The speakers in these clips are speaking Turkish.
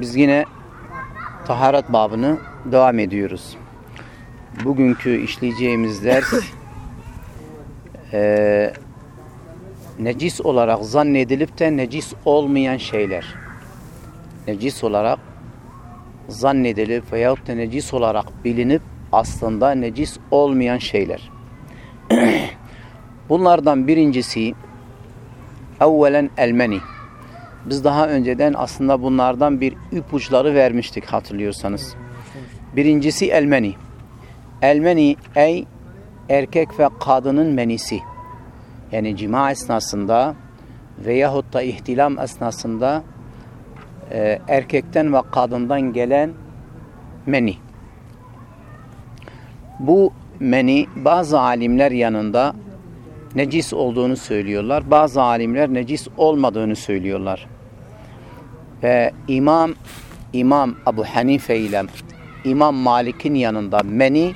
biz yine taharet babını devam ediyoruz. Bugünkü işleyeceğimiz ders e, necis olarak zannedilip de necis olmayan şeyler. Necis olarak zannedilip veyahut da necis olarak bilinip aslında necis olmayan şeyler. Bunlardan birincisi evvelen elmeni. Biz daha önceden aslında bunlardan bir ipuçları vermiştik hatırlıyorsanız. Birincisi elmeni. Elmeni ey erkek ve kadının menisi. Yani cima esnasında veyahut da ihtilam esnasında e, erkekten ve kadından gelen meni. Bu meni bazı alimler yanında necis olduğunu söylüyorlar. Bazı alimler necis olmadığını söylüyorlar. Ve İmam İmam Abu Hanife ile İmam Malik'in yanında meni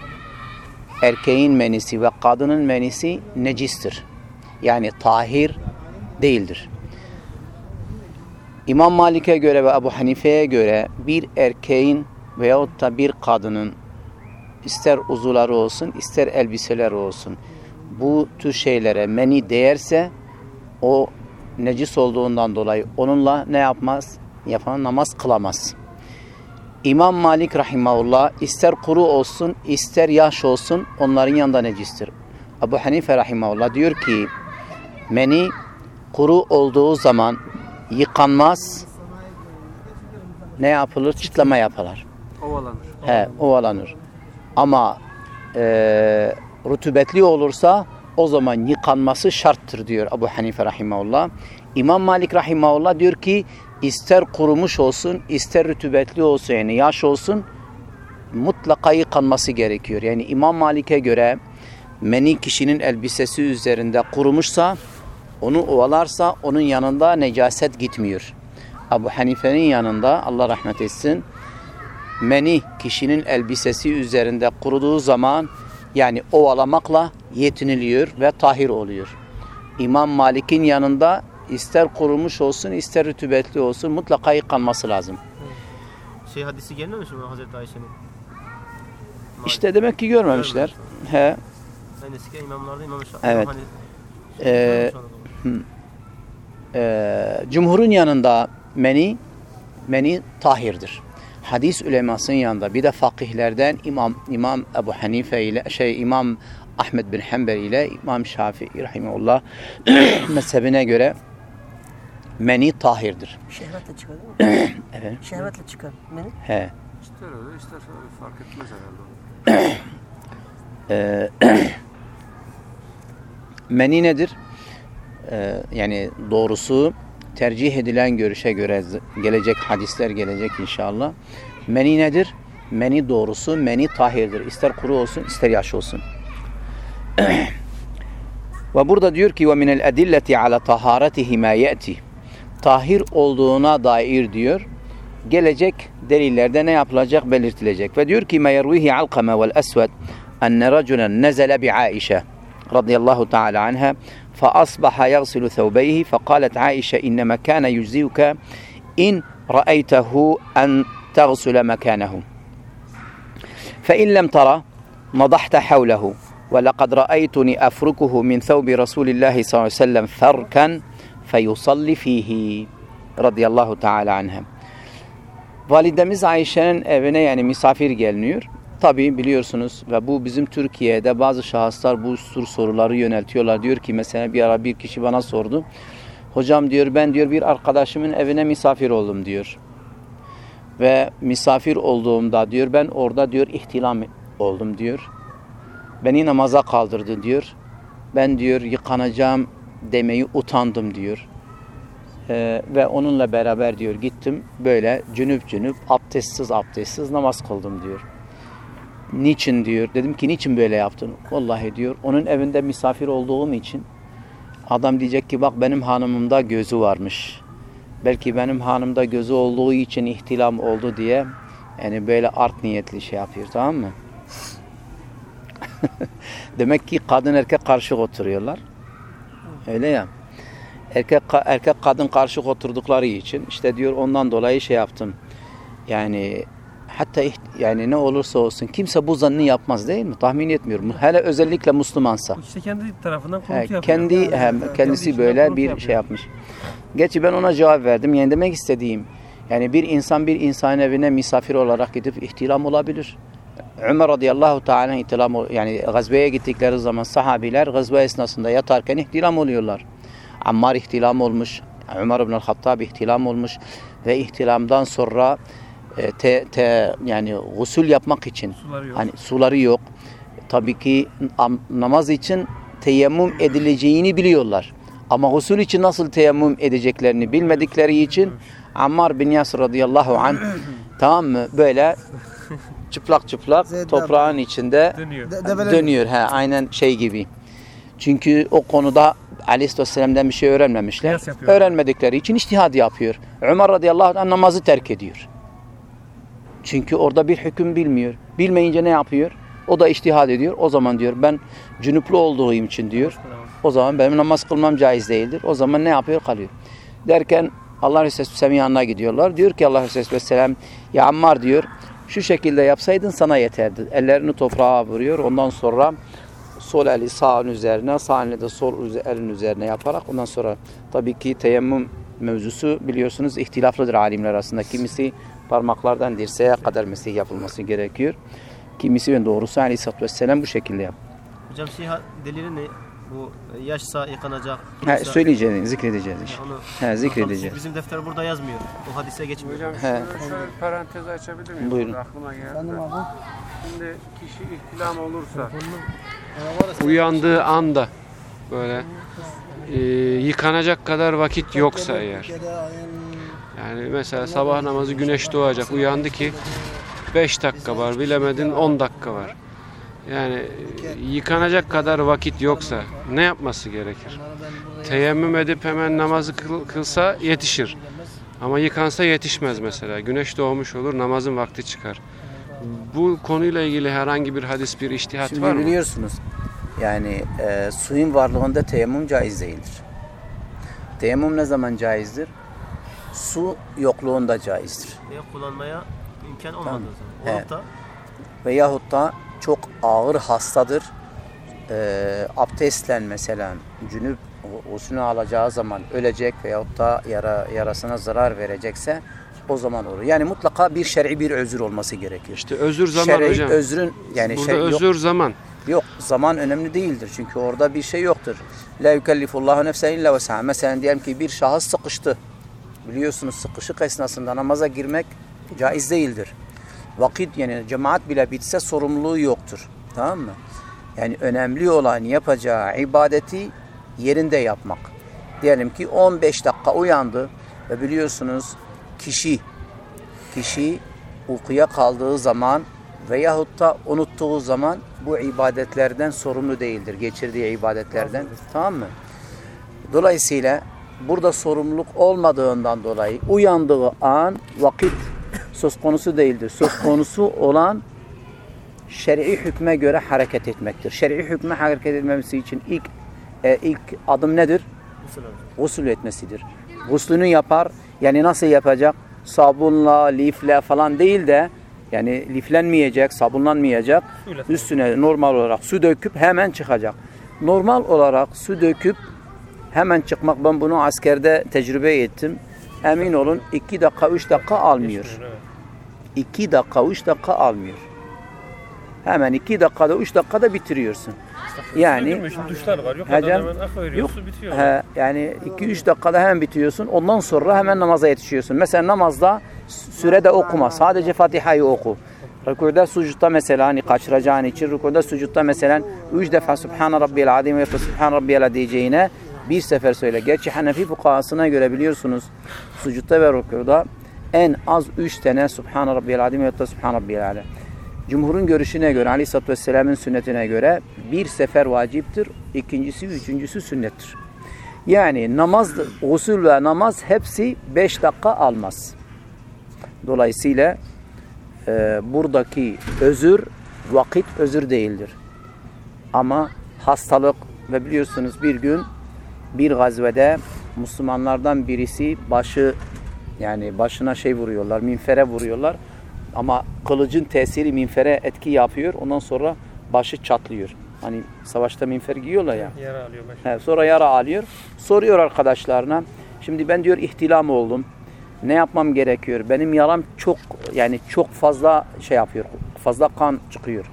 erkeğin menisi ve kadının menisi necistir. Yani tahir değildir. İmam Malik'e göre ve Abu Hanife'ye göre bir erkeğin veyahut da bir kadının ister uzuları olsun ister elbiseleri olsun bu tür şeylere meni değerse o necis olduğundan dolayı onunla ne yapmaz? Yapan namaz kılamaz. İmam Malik rahimahullah ister kuru olsun ister yaş olsun onların yanında necistir. Abu Hanife rahimahullah diyor ki meni kuru olduğu zaman yıkanmaz ne yapılır? Çıtlama yapılır. Ovalanır. He, ovalanır. Ama e, rutubetli olursa o zaman yıkanması şarttır diyor Abu Hanife rahimahullah. İmam Malik rahimahullah diyor ki ister kurumuş olsun ister rutubetli olsun yani yaş olsun mutlaka yıkanması gerekiyor. Yani İmam Malik'e göre meni kişinin elbisesi üzerinde kurumuşsa onu ovalarsa onun yanında necaset gitmiyor. Abu Hanife'nin yanında Allah rahmet etsin meni kişinin elbisesi üzerinde kuruduğu zaman yani ovalamakla yetiniliyor ve tahir oluyor. İmam Malik'in yanında ister kurumuş olsun ister rütübetli olsun mutlaka yıkanması lazım. Şey hadisi gelmemiş mi Hazreti Ayşe'nin? İşte demek ki görmemişler. He. En eski imamlarda İmam. Evet. Hani, Ee, Ee, cumhurun yanında meni meni tahirdir. Hadis ulemasının yanında bir de fakihlerden İmam İmam Ebu Hanife ile şey İmam Ahmed bin Hanbel ile İmam Şafii rahimehullah mezhebine göre meni tahirdir. Şehvetle çıkar değil mi? Evet. Şehvetle çıkar. Beni. He. İster öyle isterse öyle fark etmez herhalde. Ee, meni nedir? Ee, yani doğrusu tercih edilen görüşe göre gelecek hadisler gelecek inşallah. Meni nedir? Meni doğrusu meni tahirdir. İster kuru olsun ister yaş olsun. Ve burada diyor ki ve minel edilleti ala taharetihi ma yeti. tahir olduğuna dair diyor. Gelecek delillerde ne yapılacak belirtilecek. Ve diyor ki meyervihi alqama vel esved enne raculan nezele bi Aişe radıyallahu teala anha fa asbaha yagsilu thawbayhi fa qalet Aişe inne mekane yüziyuke in ra'eytehu en tagsul mekanehu fe in lem tara nadahta havlehu ولقد رأيتني أفركه من ثوب رسول الله صلى الله عليه وسلم فركا feyusalli fihi radıyallahu teala anhem. Validemiz Ayşe'nin evine yani misafir geliniyor. Tabi biliyorsunuz ve bu bizim Türkiye'de bazı şahıslar bu tür soruları yöneltiyorlar. Diyor ki mesela bir ara bir kişi bana sordu. Hocam diyor ben diyor bir arkadaşımın evine misafir oldum diyor. Ve misafir olduğumda diyor ben orada diyor ihtilam oldum diyor. Beni namaza kaldırdı diyor. Ben diyor yıkanacağım demeyi utandım diyor. Ee, ve onunla beraber diyor gittim böyle cünüp cünüp abdestsiz abdestsiz namaz kıldım diyor. Niçin diyor. Dedim ki niçin böyle yaptın? Vallahi diyor onun evinde misafir olduğum için adam diyecek ki bak benim hanımımda gözü varmış. Belki benim hanımda gözü olduğu için ihtilam oldu diye yani böyle art niyetli şey yapıyor tamam mı? Demek ki kadın erkek karşı oturuyorlar. Öyle ya. Erkek erkek kadın karşı oturdukları için işte diyor ondan dolayı şey yaptım. Yani hatta yani ne olursa olsun kimse bu zannı yapmaz değil mi? Tahmin etmiyorum. Hele özellikle Müslümansa. İşte kendi tarafından He, kuruntu yapıyor. kendi he, kendisi içinden böyle kuruntu bir yapıyor. şey yapmış. Gerçi ben ona cevap verdim. Yani demek istediğim yani bir insan bir insan evine misafir olarak gidip ihtilam olabilir. Ömer radıyallahu teala ihtilam ol- yani gazveye gittikleri zaman sahabiler gazve esnasında yatarken ihtilam oluyorlar. Ammar ihtilam olmuş. Ömer ibn Hattab ihtilam olmuş ve ihtilamdan sonra e, te, te, yani gusül yapmak için Suları yok. hani suları yok. Tabii ki am- namaz için teyemmüm edileceğini biliyorlar. Ama gusül için nasıl teyemmüm edeceklerini bilmedikleri için Ammar bin Yasir radıyallahu anh tamam mı böyle çıplak çıplak Zeyd toprağın içinde Dönüyor. Develer- dönüyor. He, aynen şey gibi. Çünkü o konuda Aleyhisselam'dan bir şey öğrenmemişler. Öğrenmedikleri için içtihad yapıyor. Ömer radıyallahu anh namazı terk ediyor. Çünkü orada bir hüküm bilmiyor. Bilmeyince ne yapıyor? O da içtihad ediyor. O zaman diyor ben cünüplü olduğum için diyor. O zaman benim namaz kılmam caiz değildir. O zaman ne yapıyor? Kalıyor. Derken Allah Resulü Vesselam yanına gidiyorlar. Diyor ki Allah Resulü Vesselam ya Ammar diyor şu şekilde yapsaydın sana yeterdi. Ellerini toprağa vuruyor. Ondan sonra sol eli sağın üzerine, sağ elini de sol elin üzerine yaparak ondan sonra tabii ki teyemmüm mevzusu biliyorsunuz ihtilaflıdır alimler arasında. Kimisi parmaklardan dirseğe kadar mesih yapılması gerekiyor. Kimisi ve doğrusu aleyhissalatü vesselam bu şekilde yap. Hocam şey delili ne? Bu yaşsa yıkanacak. Yoksa- söyleyeceğiz, zikredeceğiz işte. Onu He, zikredeceğiz. Bizim defter burada yazmıyor. O hadise geçmiyor. Hocam He. şöyle, şöyle bir parantez açabilir miyim? Buyurun. Aklıma geldi. Şimdi kişi ihtilam olursa uyandığı anda böyle e, yıkanacak kadar vakit yoksa eğer yani mesela sabah namazı güneş doğacak uyandı ki 5 dakika var bilemedin 10 dakika var. Yani yıkanacak kadar vakit yoksa ne yapması gerekir? Teyemmüm edip hemen namazı kıl- kılsa yetişir. Ama yıkansa yetişmez mesela. Güneş doğmuş olur, namazın vakti çıkar. Bu konuyla ilgili herhangi bir hadis, bir iştihat Şimdi var mı? biliyorsunuz yani e, suyun varlığında teyemmüm caiz değildir. Teyemmüm ne zaman caizdir? Su yokluğunda caizdir. Veya kullanmaya imkan olmadığı zaman. Olup da Veyahut da çok ağır hastadır. E, abdestlen mesela cünüp usulünü alacağı zaman ölecek veyahut da yara, yarasına zarar verecekse o zaman olur. Yani mutlaka bir şer'i bir özür olması gerekir. İşte özür zaman şer'i hocam. özrün yani Burada yok. özür zaman. Yok zaman önemli değildir çünkü orada bir şey yoktur. La yukellifullahu nefsen illa vesaha. Mesela diyelim ki bir şahıs sıkıştı. Biliyorsunuz sıkışık esnasında namaza girmek caiz değildir. Vakit yani cemaat bile bitse sorumluluğu yoktur. Tamam mı? Yani önemli olan yapacağı ibadeti yerinde yapmak. Diyelim ki 15 dakika uyandı ve biliyorsunuz kişi kişi uykuya kaldığı zaman veyahut da unuttuğu zaman bu ibadetlerden sorumlu değildir. Geçirdiği ibadetlerden. Tamam mı? Dolayısıyla burada sorumluluk olmadığından dolayı uyandığı an vakit söz konusu değildir. Söz konusu olan şer'i hükme göre hareket etmektir. Şer'i hükme hareket etmemesi için ilk e, ilk adım nedir? Gusül etmesidir. Guslünü yapar. Yani nasıl yapacak? Sabunla, lifle falan değil de yani liflenmeyecek, sabunlanmayacak. Suyla Üstüne normal olarak su döküp hemen çıkacak. Normal olarak su döküp hemen çıkmak ben bunu askerde tecrübe ettim. Emin olun 2 dakika 3 dakika almıyor. Evet. 2 dakika 3 dakika almıyor. Hemen 2 dakikada 3 dakikada bitiriyorsun. Yani şimdi duşlar var. Yok Hocam, hemen akı veriyor, yok. su bitiyor. He, yani 2-3 dakikada hemen bitiyorsun. Ondan sonra hemen namaza yetişiyorsun. Mesela namazda sürede okuma. Sadece Fatiha'yı oku. Rükuda sucutta mesela hani kaçıracağın için rükuda sucutta mesela 3 defa Subhan Rabbiyel Azim ve Subhan Rabbiyel diyeceğine Bir sefer söyle. Gerçi Hanefi fukahasına göre biliyorsunuz sucutta ve rükuda en az üç tane Subhan Rabbiyel Azim ve da Subhan Rabbiyel Ala. Cumhurun görüşüne göre, Aleyhisselatü Vesselam'ın sünnetine göre bir sefer vaciptir, ikincisi, üçüncüsü sünnettir. Yani namaz, usul ve namaz hepsi beş dakika almaz. Dolayısıyla e, buradaki özür vakit özür değildir. Ama hastalık ve biliyorsunuz bir gün bir gazvede Müslümanlardan birisi başı yani başına şey vuruyorlar, minfere vuruyorlar. Ama kılıcın tesiri minfere etki yapıyor. Ondan sonra başı çatlıyor. Hani savaşta minfer giyiyorlar ya. Yara alıyor başı. He, sonra yara alıyor. Soruyor arkadaşlarına. Şimdi ben diyor ihtilam oldum. Ne yapmam gerekiyor? Benim yaram çok yani çok fazla şey yapıyor. Fazla kan çıkıyor.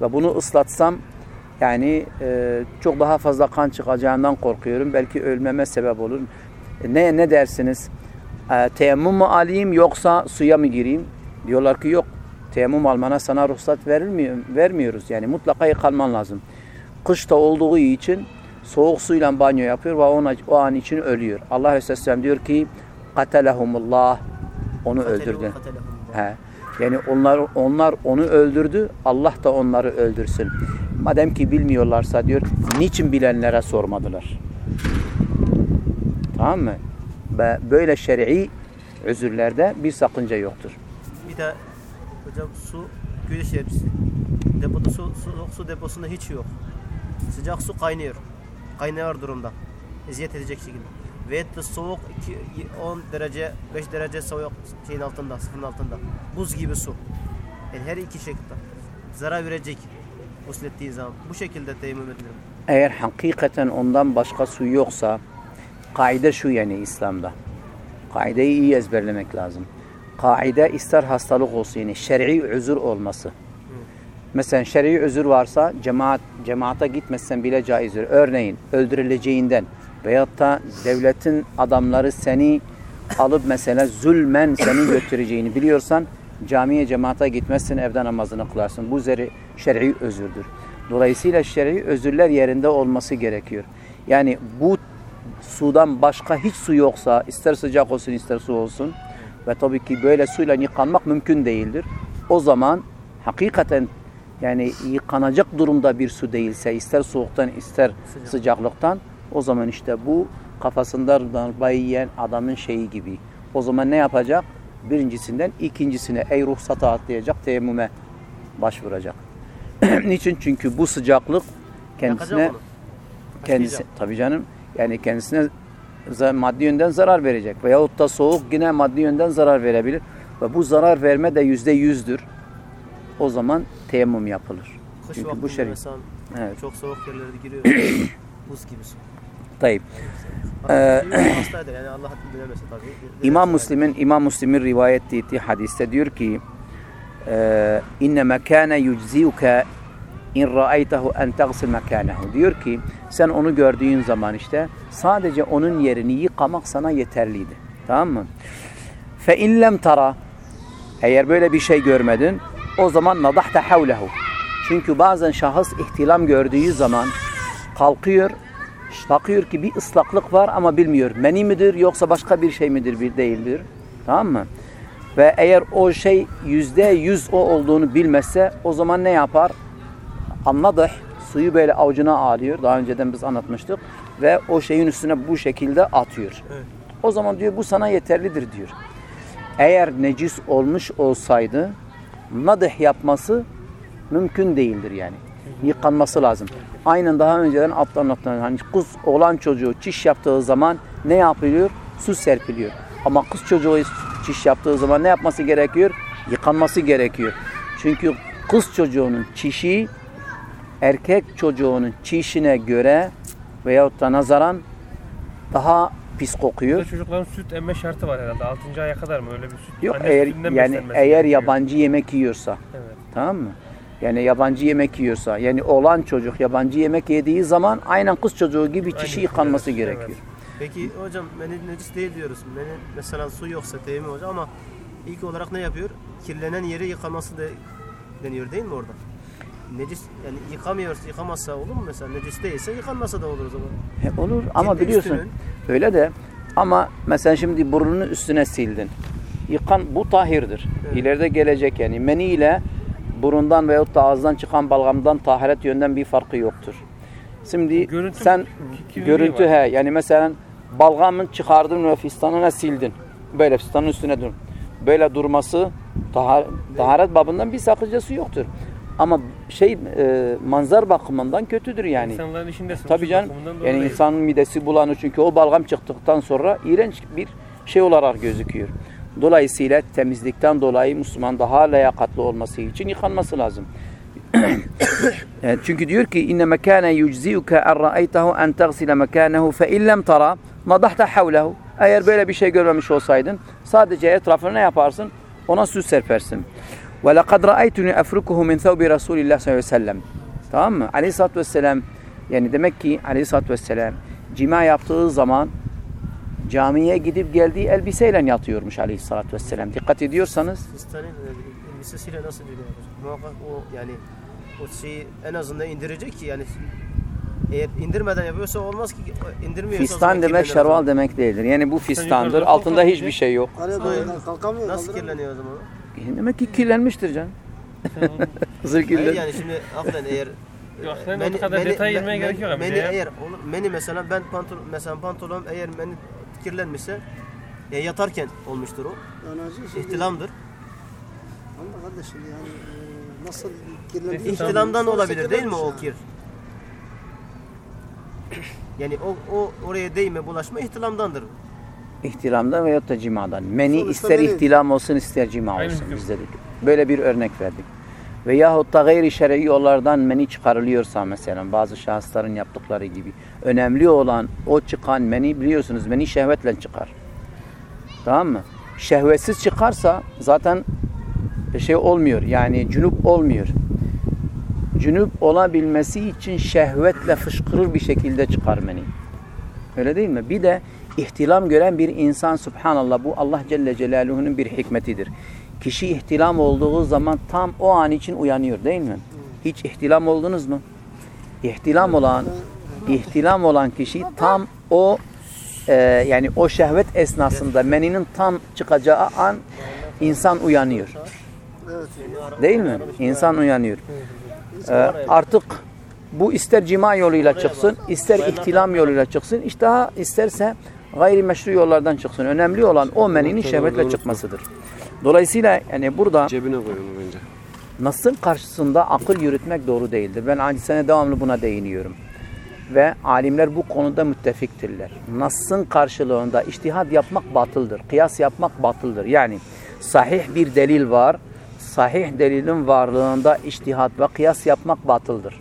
Ve bunu ıslatsam yani e, çok daha fazla kan çıkacağından korkuyorum. Belki ölmeme sebep olur. E, Ne ne dersiniz? E, teyemmüm mü alayım yoksa suya mı gireyim? Diyorlar ki yok. Teyemmüm almana sana ruhsat verilmiyor, vermiyoruz. Yani mutlaka yıkanman lazım. Kışta olduğu için soğuk suyla banyo yapıyor ve ona, o an için ölüyor. Allah Aleyhisselam diyor ki Katelehumullah onu öldürdü. He. Yani onlar onlar onu öldürdü. Allah da onları öldürsün. Madem ki bilmiyorlarsa diyor niçin bilenlere sormadılar? Tamam mı? Ve böyle şer'i özürlerde bir sakınca yoktur. Bir de hocam su güneş enerjisi. Depoda su, su, su deposunda hiç yok. Sıcak su kaynıyor. Kaynıyor durumda. Eziyet edecek şekilde. Ve de soğuk 2, 10 derece 5 derece soğuk şeyin altında sıfırın altında. Buz gibi su. Yani her iki şekilde. Zarar verecek. Uslettiği zaman. Bu şekilde teyemmüm edilir. Eğer hakikaten ondan başka su yoksa kaide şu yani İslam'da. Kaideyi iyi ezberlemek lazım. Kaide ister hastalık olsun yani şer'i özür olması. Mesela şer'i özür varsa cemaat cemaate gitmezsen bile caizdir. Örneğin öldürüleceğinden veyahut da devletin adamları seni alıp mesela zulmen seni götüreceğini biliyorsan camiye cemaate gitmezsin evde namazını kılarsın. Bu zeri şer'i özürdür. Dolayısıyla şer'i özürler yerinde olması gerekiyor. Yani bu sudan başka hiç su yoksa ister sıcak olsun ister su olsun ve tabii ki böyle suyla yıkanmak mümkün değildir. O zaman hakikaten yani yıkanacak durumda bir su değilse ister soğuktan ister sıcaklıktan o zaman işte bu kafasında darbayı yiyen adamın şeyi gibi. O zaman ne yapacak? Birincisinden ikincisine ey ruhsata atlayacak teyemmüme başvuracak. Niçin? Çünkü bu sıcaklık kendisine kendisi tabii canım yani kendisine maddi yönden zarar verecek veyahut da soğuk yine maddi yönden zarar verebilir ve bu zarar verme de yüzde yüzdür. O zaman teyemmüm yapılır. Kış Çünkü bu vaktinde şer'i. mesela Evet. çok soğuk yerlere giriyor. Buz gibi su. Tayyip. Ee. İmam Müslim'in İmam Müslim'in rivayet ettiği hadiste diyor ki eee inne mekane yucziuke in ra'aytahu en tagsil mekanehu. Diyor ki sen onu gördüğün zaman işte sadece onun yerini yıkamak sana yeterliydi. Tamam mı? Fe in lem tara eğer böyle bir şey görmedin o zaman nadahta havlehu. Çünkü bazen şahıs ihtilam gördüğü zaman kalkıyor bakıyor ki bir ıslaklık var ama bilmiyor. Meni midir yoksa başka bir şey midir bir değildir. Tamam mı? Ve eğer o şey yüzde yüz o olduğunu bilmezse o zaman ne yapar? Anladık. Suyu böyle avucuna alıyor. Daha önceden biz anlatmıştık. Ve o şeyin üstüne bu şekilde atıyor. O zaman diyor bu sana yeterlidir diyor. Eğer necis olmuş olsaydı nadih yapması mümkün değildir yani. Yıkanması lazım. Aynen daha önceden aptal anlattığım hani kız oğlan çocuğu çiş yaptığı zaman ne yapılıyor? Su serpiliyor. Ama kız çocuğu çiş yaptığı zaman ne yapması gerekiyor? Yıkanması gerekiyor. Çünkü kız çocuğunun çişi erkek çocuğunun çişine göre veyahut da nazaran daha pis kokuyor. Burada çocukların süt emme şartı var herhalde. 6. aya kadar mı öyle bir süt? Yok Anne eğer yani eğer gerekiyor. yabancı yemek yiyorsa Evet. tamam mı? Yani yabancı yemek yiyorsa yani olan çocuk yabancı yemek yediği zaman aynen kız çocuğu gibi çişi Aynı, yıkanması evet, gerekiyor. evet. Peki hocam meni necis değil diyoruz. Meni mesela su yoksa teyemmüm hocam ama ilk olarak ne yapıyor? Kirlenen yeri yıkaması da deniyor değil mi orada? Necis yani yıkamıyorsa yıkamazsa olur mu mesela necis değilse yıkanmasa da olur o zaman. He, olur ama Kendi biliyorsun üstünün- öyle de ama mesela şimdi burnunu üstüne sildin. Yıkan bu tahirdir. Evet. İleride gelecek yani meni ile burundan veyahut da ağızdan çıkan balgamdan taharet yönden bir farkı yoktur. Şimdi Görüntü sen görüntü var. he yani mesela balgamın çıkardın ve fistanına sildin. Böyle fistanın üstüne dur. Böyle durması tahar, taharet babından bir sakıncası yoktur. Ama şey e, manzar bakımından kötüdür yani. İnsanların işindesin. Tabii doğru Yani insanın midesi bulanır çünkü o balgam çıktıktan sonra iğrenç bir şey olarak gözüküyor. Dolayısıyla temizlikten dolayı Müslüman daha layakatlı olması için yıkanması lazım. Evet, çünkü diyor ki inne mekane yucziyuke en ra'aytahu en tagsile mekanehu fe in lem tara nadahta havlehu. Eğer böyle bir şey görmemiş olsaydın sadece etrafına ne yaparsın? Ona su serpersin. Ve lekad ra'aytuni efrukuhu min thawbi Resulillah sallallahu aleyhi ve sellem. Tamam mı? Aleyhisselatü vesselam yani demek ki Aleyhisselatü vesselam cima yaptığı zaman camiye gidip geldiği elbiseyle yatıyormuş Aleyhisselatü vesselam. Dikkat ediyorsanız Fistanın e, elbisesiyle nasıl biliyor? Muhakkak o yani o şeyi en azından indirecek ki yani eğer indirmeden yapıyorsa olmaz ki indirmiyorsa fistan demek şerval demek değildir. Yani bu fistandır. Altında hiçbir bir- şey yok. Nasıl kirleniyor o zaman? E, Demek ki kirlenmiştir. Zır Hayır kirlen. yani şimdi aklen eğer Yok, sen o kadar detaya girmeye gerek yok abi Meni ya. eğer olur, meni mesela ben pantolon mesela pantolon eğer meni kirlenmişse e, yatarken olmuştur o. Yani. İhtilamdır. Ama kardeşim yani e, nasıl kirlenmiş? İhtilamdan olabilir değil mi o kir? Yani o, o oraya değme bulaşma ihtilamdandır. İhtilamdan veyahut da cimadan. Meni Sonuçta ister meni. ihtilam olsun ister cima olsun biz dedik. Böyle bir örnek verdik. Veyahut da gayri şer'i yollardan meni çıkarılıyorsa mesela bazı şahısların yaptıkları gibi. Önemli olan o çıkan meni biliyorsunuz meni şehvetle çıkar. Tamam mı? Şehvetsiz çıkarsa zaten şey olmuyor yani cünüp olmuyor. Cünüp olabilmesi için şehvetle fışkırır bir şekilde çıkar meni. Öyle değil mi? Bir de ihtilam gören bir insan subhanallah bu Allah Celle Celaluhu'nun bir hikmetidir. Kişi ihtilam olduğu zaman tam o an için uyanıyor değil mi? Hiç ihtilam oldunuz mu? İhtilam olan ihtilam olan kişi tam o e, yani o şehvet esnasında meninin tam çıkacağı an insan uyanıyor. Değil mi? İnsan uyanıyor. Ee, artık bu ister cima yoluyla çıksın, ister ihtilam yoluyla çıksın, işte isterse gayrimeşru yollardan çıksın. Önemli olan o meninin şehvetle çıkmasıdır. Dolayısıyla yani burada Cebine. Nas'ın karşısında akıl yürütmek doğru değildir. Ben acizane devamlı buna değiniyorum. Ve alimler bu konuda müttefiktirler. Nas'ın karşılığında iştihad yapmak batıldır. Kıyas yapmak batıldır. Yani sahih bir delil var. Sahih delilin varlığında iştihad ve kıyas yapmak batıldır.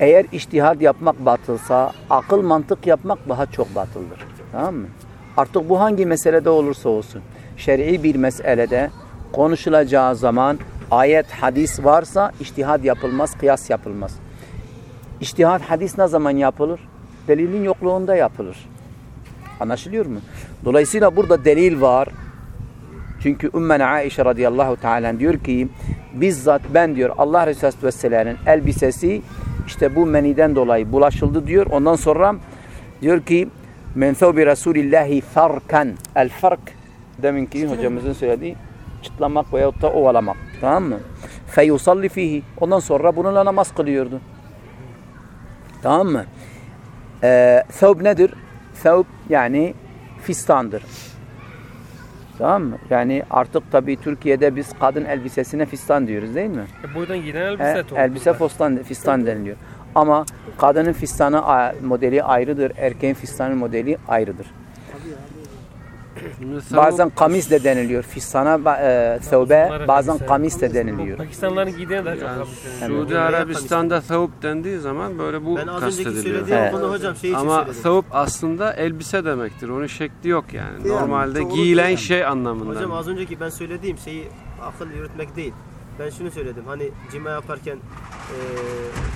Eğer iştihad yapmak batılsa akıl mantık yapmak daha çok batıldır. Tamam mı? Artık bu hangi meselede olursa olsun. Şer'i bir meselede konuşulacağı zaman ayet, hadis varsa iştihad yapılmaz, kıyas yapılmaz. İçtihat hadis ne zaman yapılır? Delilin yokluğunda yapılır. Anlaşılıyor mu? Dolayısıyla burada delil var. Çünkü Ümmen Aişe radıyallahu teala diyor ki bizzat ben diyor Allah Resulü Vesselam'ın elbisesi işte bu meniden dolayı bulaşıldı diyor. Ondan sonra diyor ki men thawbi Resulillahi farkan. El fark deminki hocamızın söylediği çıtlamak veyahut da ovalamak. Tamam mı? Feyusalli fihi. Ondan sonra bununla namaz kılıyordu. Tamam mı? Ee, thawb nedir? Thawb yani fistandır. Tamam mı? Yani artık tabii Türkiye'de biz kadın elbisesine fistan diyoruz değil mi? E, boydan giyinen elbise E, elbise fistan, fistan deniliyor. Ama kadının fistanı modeli ayrıdır, erkeğin fistanı modeli ayrıdır. Bazen kamis de deniliyor. Fistana, e, Bunlar bazen kamis de deniliyor. Pakistanlıların giydiğine daha çok yani. Suudi Arabistan'da thawb dendiği zaman böyle bu Ben az önceki kastediliyor. söylediğim Evet. konu hocam şey Ama söyledim. aslında elbise demektir. Onun şekli yok yani. Yani Normalde giyilen şey anlamında. Hocam az önceki ben söylediğim şeyi akıl yürütmek değil. Ben şunu söyledim. Hani cima yaparken eee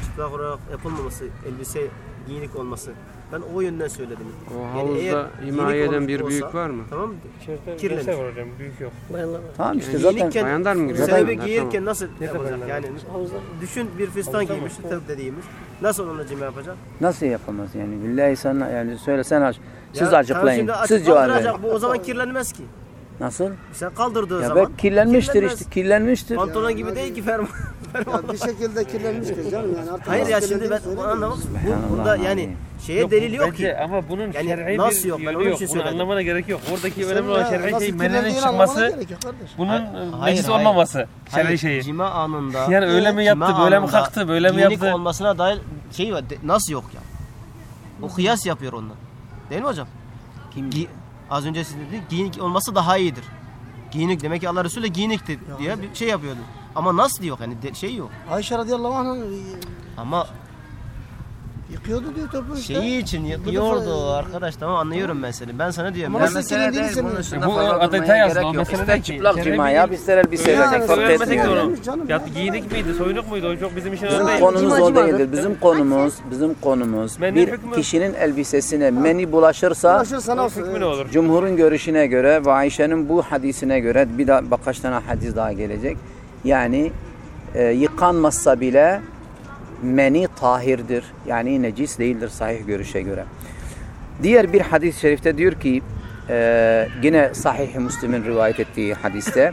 çıplak olarak yapılmaması, elbise giyinik olması. Ben o yönden söyledim. O Yani havuzda himaye eden bir olsa- büyük var mı? Tamam mı? İçeride Kirlenir. var hocam. Büyük yok. Bayanlar var. Tamam işte Yani zaten Giyinikken Bayanlar mı giriyor? sebebi Bayanlar, giyirken nasıl Nerede yapacak? bayanlar? Yani Havuzda. düşün bir fistan giymiş tabii dediğimiz. Nasıl onunla cima yapacak? nasıl yapamaz yani? Billahi sana yani söyle sen aç. Siz Ya, tamam açık Siz cevap verin. Bu o zaman kirlenmez ki. Nasıl? Sen kaldırdığı Ya zaman bak kirlenmiştir kirlenmez. işte. Kirlenmiştir. Pantolon gibi değil ki fermuar. Ya bir şekilde kirlenmiştir canım yani. Artık Hayır ya şimdi ben bunu anlamak bu, bunda yani şeye delil yok bence ki. Ama bunun Yani şer'i nasıl yok? Ben onun yok. için söyledim. anlamana gerek yok. Oradaki Sen önemli olan ya, şer'i şey anlamana çıkması, yok bunun hayır. olmaması. Şer'i şeyi. Cima anında Yani öyle mi yaptı, böyle mi kalktı, böyle mi yaptı? olmasına dair şey var. Nasıl yok ya? O kıyas yapıyor onunla. Değil mi hocam? Kim? Az önce siz dediniz giyinik olması daha iyidir. Giyinik demek ki Allah Resulü giyinikti diye bir şey yapıyordu. Ama nasıl yok yani de- şey yok. Ayşe radıyallahu anh Ama yıkıyordu diyor topu işte. şeyi için yıkıyordu arkadaş tamam anlıyorum ben seni. Ben sana diyorum. Ama nasıl kirlendiğini söylüyor. Bu adeta. O mesele değil ki. çıplak cima bir- ya. Bir Öyle sevecek. yani, Fark etmiyor. Ya giyinik miydi, soyunuk muydu? O çok bizim önemli değil. konumuz o değildir. Bizim konumuz, bizim konumuz bir kişinin elbisesine meni bulaşırsa? Cumhurun görüşüne göre ve Ayşe'nin bu hadisine göre bir daha birkaç tane hadis daha gelecek. Yani e, yıkanmazsa bile meni tahirdir. Yani necis değildir sahih görüşe göre. Diğer bir hadis-i şerifte diyor ki e, yine Sahih-i Müslim'in rivayet ettiği hadiste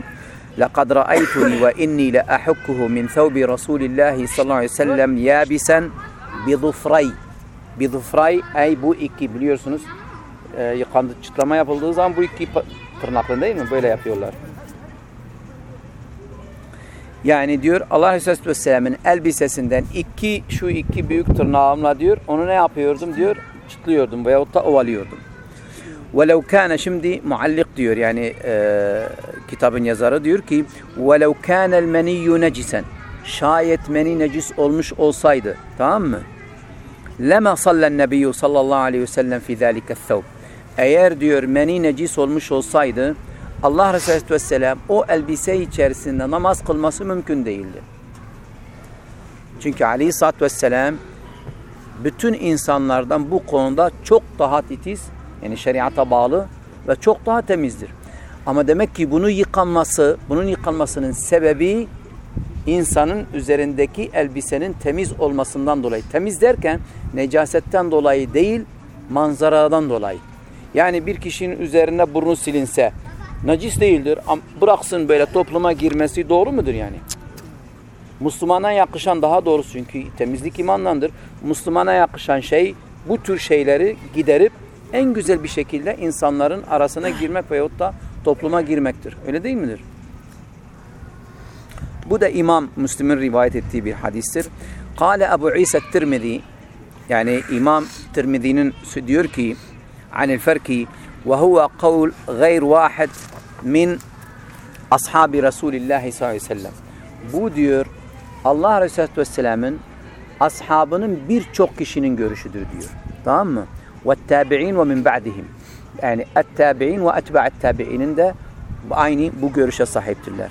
لَقَدْ رَأَيْتُنِي وَإِنِّي لَأَحُكُّهُ مِنْ ثَوْبِ رَسُولِ اللّٰهِ sallallahu aleyhi ve sellem يَابِسًا بِظُفْرَيْ Bidufray ay bu iki biliyorsunuz e, yıkandı çıtlama yapıldığı zaman bu iki pa- tırnaklı değil mi? Böyle yapıyorlar. Yani diyor Allah Aleyhisselatü Vesselam'ın elbisesinden iki şu iki büyük tırnağımla diyor onu ne yapıyordum diyor çıtlıyordum veyahut da ovalıyordum. وَلَوْ كَانَ şimdi muallik diyor yani e, kitabın yazarı diyor ki وَلَوْ كَانَ الْمَنِيُّ نَجِسًا şayet meni necis olmuş olsaydı tamam mı? lema sallen nebiyyü sallallahu aleyhi ve sellem fi zâlike thawb. Eğer diyor meni necis olmuş olsaydı Allah Resulü Aleyhisselatü Vesselam o elbise içerisinde namaz kılması mümkün değildi. Çünkü Aleyhisselatü Vesselam bütün insanlardan bu konuda çok daha titiz yani şeriata bağlı ve çok daha temizdir. Ama demek ki bunu yıkanması, bunun yıkanmasının sebebi insanın üzerindeki elbisenin temiz olmasından dolayı. Temiz derken necasetten dolayı değil, manzaradan dolayı. Yani bir kişinin üzerine burnu silinse nacis değildir. Bıraksın böyle topluma girmesi doğru mudur yani? Müslümana yakışan daha doğrusu çünkü temizlik imandandır. Müslümana yakışan şey bu tür şeyleri giderip en güzel bir şekilde insanların arasına girmek veyahut da topluma girmektir. Öyle değil midir? Bu da İmam Müslim'in rivayet ettiği bir hadistir. Kale Ebu İsa Tirmizi yani İmam Tirmizi'nin diyor ki anil ferki ve huve kavl gayr vahid min ashabi Resulillah sallallahu aleyhi ve sellem. Bu diyor Allah Aleyhisselatü Vesselam'ın ashabının birçok kişinin görüşüdür diyor. Tamam mı? Ve tabi'in ve min ba'dihim. Yani et-tabi'in ve etba'et tabi'inin de aynı bu görüşe sahiptirler.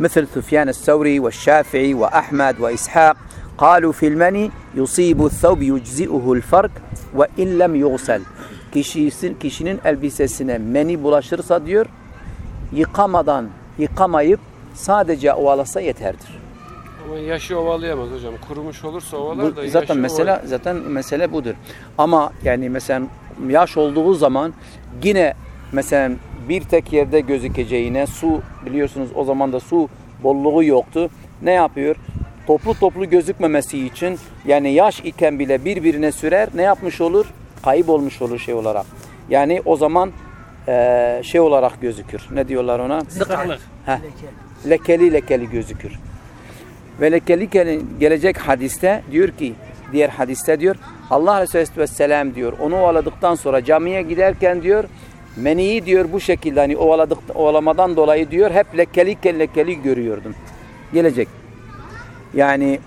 مثل سفيان الثوري والشافعي وأحمد وإسحاق قالوا في المني يصيب الثوب يجزئه الفرق وإن لم يغسل Kişisin, kişinin elbisesine meni bulaşırsa diyor yıkamadan yıkamayıp sadece ovalasa yeterdir. Ama yaşı ovalayamaz hocam. Kurumuş olursa ovalar Bu da zaten yaşı mesela ovalar. zaten mesele budur. Ama yani mesela yaş olduğu zaman yine mesela bir tek yerde gözükeceğine su biliyorsunuz o zaman da su bolluğu yoktu. Ne yapıyor? Toplu toplu gözükmemesi için yani yaş iken bile birbirine sürer ne yapmış olur? Kayıp olmuş olur şey olarak. Yani o zaman eee, şey olarak gözükür. Ne diyorlar ona? Sıkaklık. Heh, lekeli lekeli gözükür. Ve lekeli gele- gelecek hadiste diyor ki diğer hadiste diyor Allah Resulü Vesselam diyor onu ovaladıktan sonra camiye giderken diyor meniyi diyor bu şekilde hani ovaladık, ovalamadan dolayı diyor hep lekeli lekeli görüyordum. Gelecek. Yani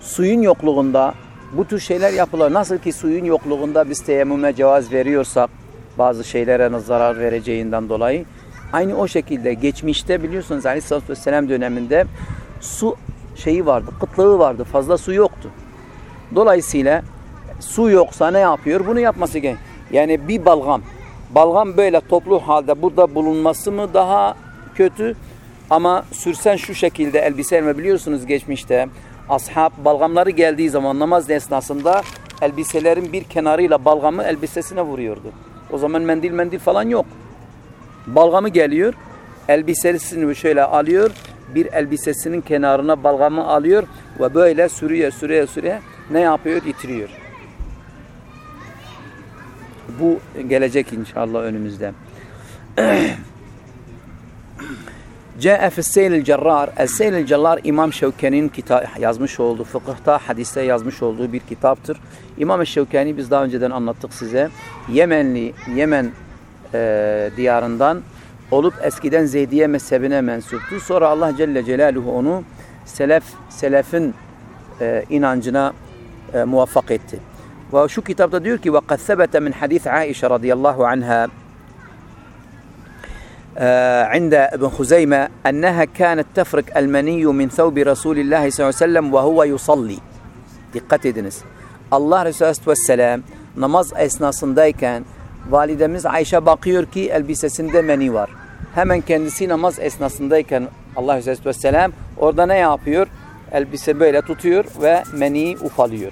suyun yokluğunda bu tür şeyler yapılır. Nasıl ki suyun yokluğunda biz teyemmüme cevaz veriyorsak bazı şeylere zarar vereceğinden dolayı aynı o şekilde geçmişte biliyorsunuz Aleyhisselatü Vesselam döneminde su şeyi vardı, kıtlığı vardı. Fazla su yoktu. Dolayısıyla su yoksa ne yapıyor? Bunu yapması gerek. Yani bir balgam. Balgam böyle toplu halde burada bulunması mı daha kötü? Ama sürsen şu şekilde elbiselerime biliyorsunuz geçmişte ashab balgamları geldiği zaman namaz esnasında elbiselerin bir kenarıyla balgamı elbisesine vuruyordu. O zaman mendil mendil falan yok. Balgamı geliyor, elbisesini şöyle alıyor, bir elbisesinin kenarına balgamı alıyor ve böyle sürüye sürüye sürüye ne yapıyor? İtiriyor. Bu gelecek inşallah önümüzde. Câe fisseyl-i cerrar. Es-seyl-i cerrar İmam Şevkeni'nin yazmış olduğu, fıkıhta, hadiste yazmış olduğu bir kitaptır. İmam Şevkeni biz daha önceden anlattık size. Yemenli, Yemen e, diyarından olup eskiden Zeydiye mezhebine mensuptu. Sonra Allah Celle Celaluhu onu selef, selefin e, inancına e, muvaffak etti. Ve şu kitapta diyor ki وَقَدْ ثَبَتَ مِنْ حَدِيث عَائِشَ رَضِيَ اللّٰهُ عَنْهَا عند ابن خزيمة أنها كانت تفرك المني من ثوب رسول الله صلى الله عليه وسلم وهو يصلي dikkat ediniz. Allah Resulü Aleyhisselam namaz esnasındayken validemiz Ayşe bakıyor ki elbisesinde meni var. Hemen kendisi namaz esnasındayken Allah Resulü Aleyhisselam orada ne yapıyor? Elbise böyle tutuyor ve meni ufalıyor.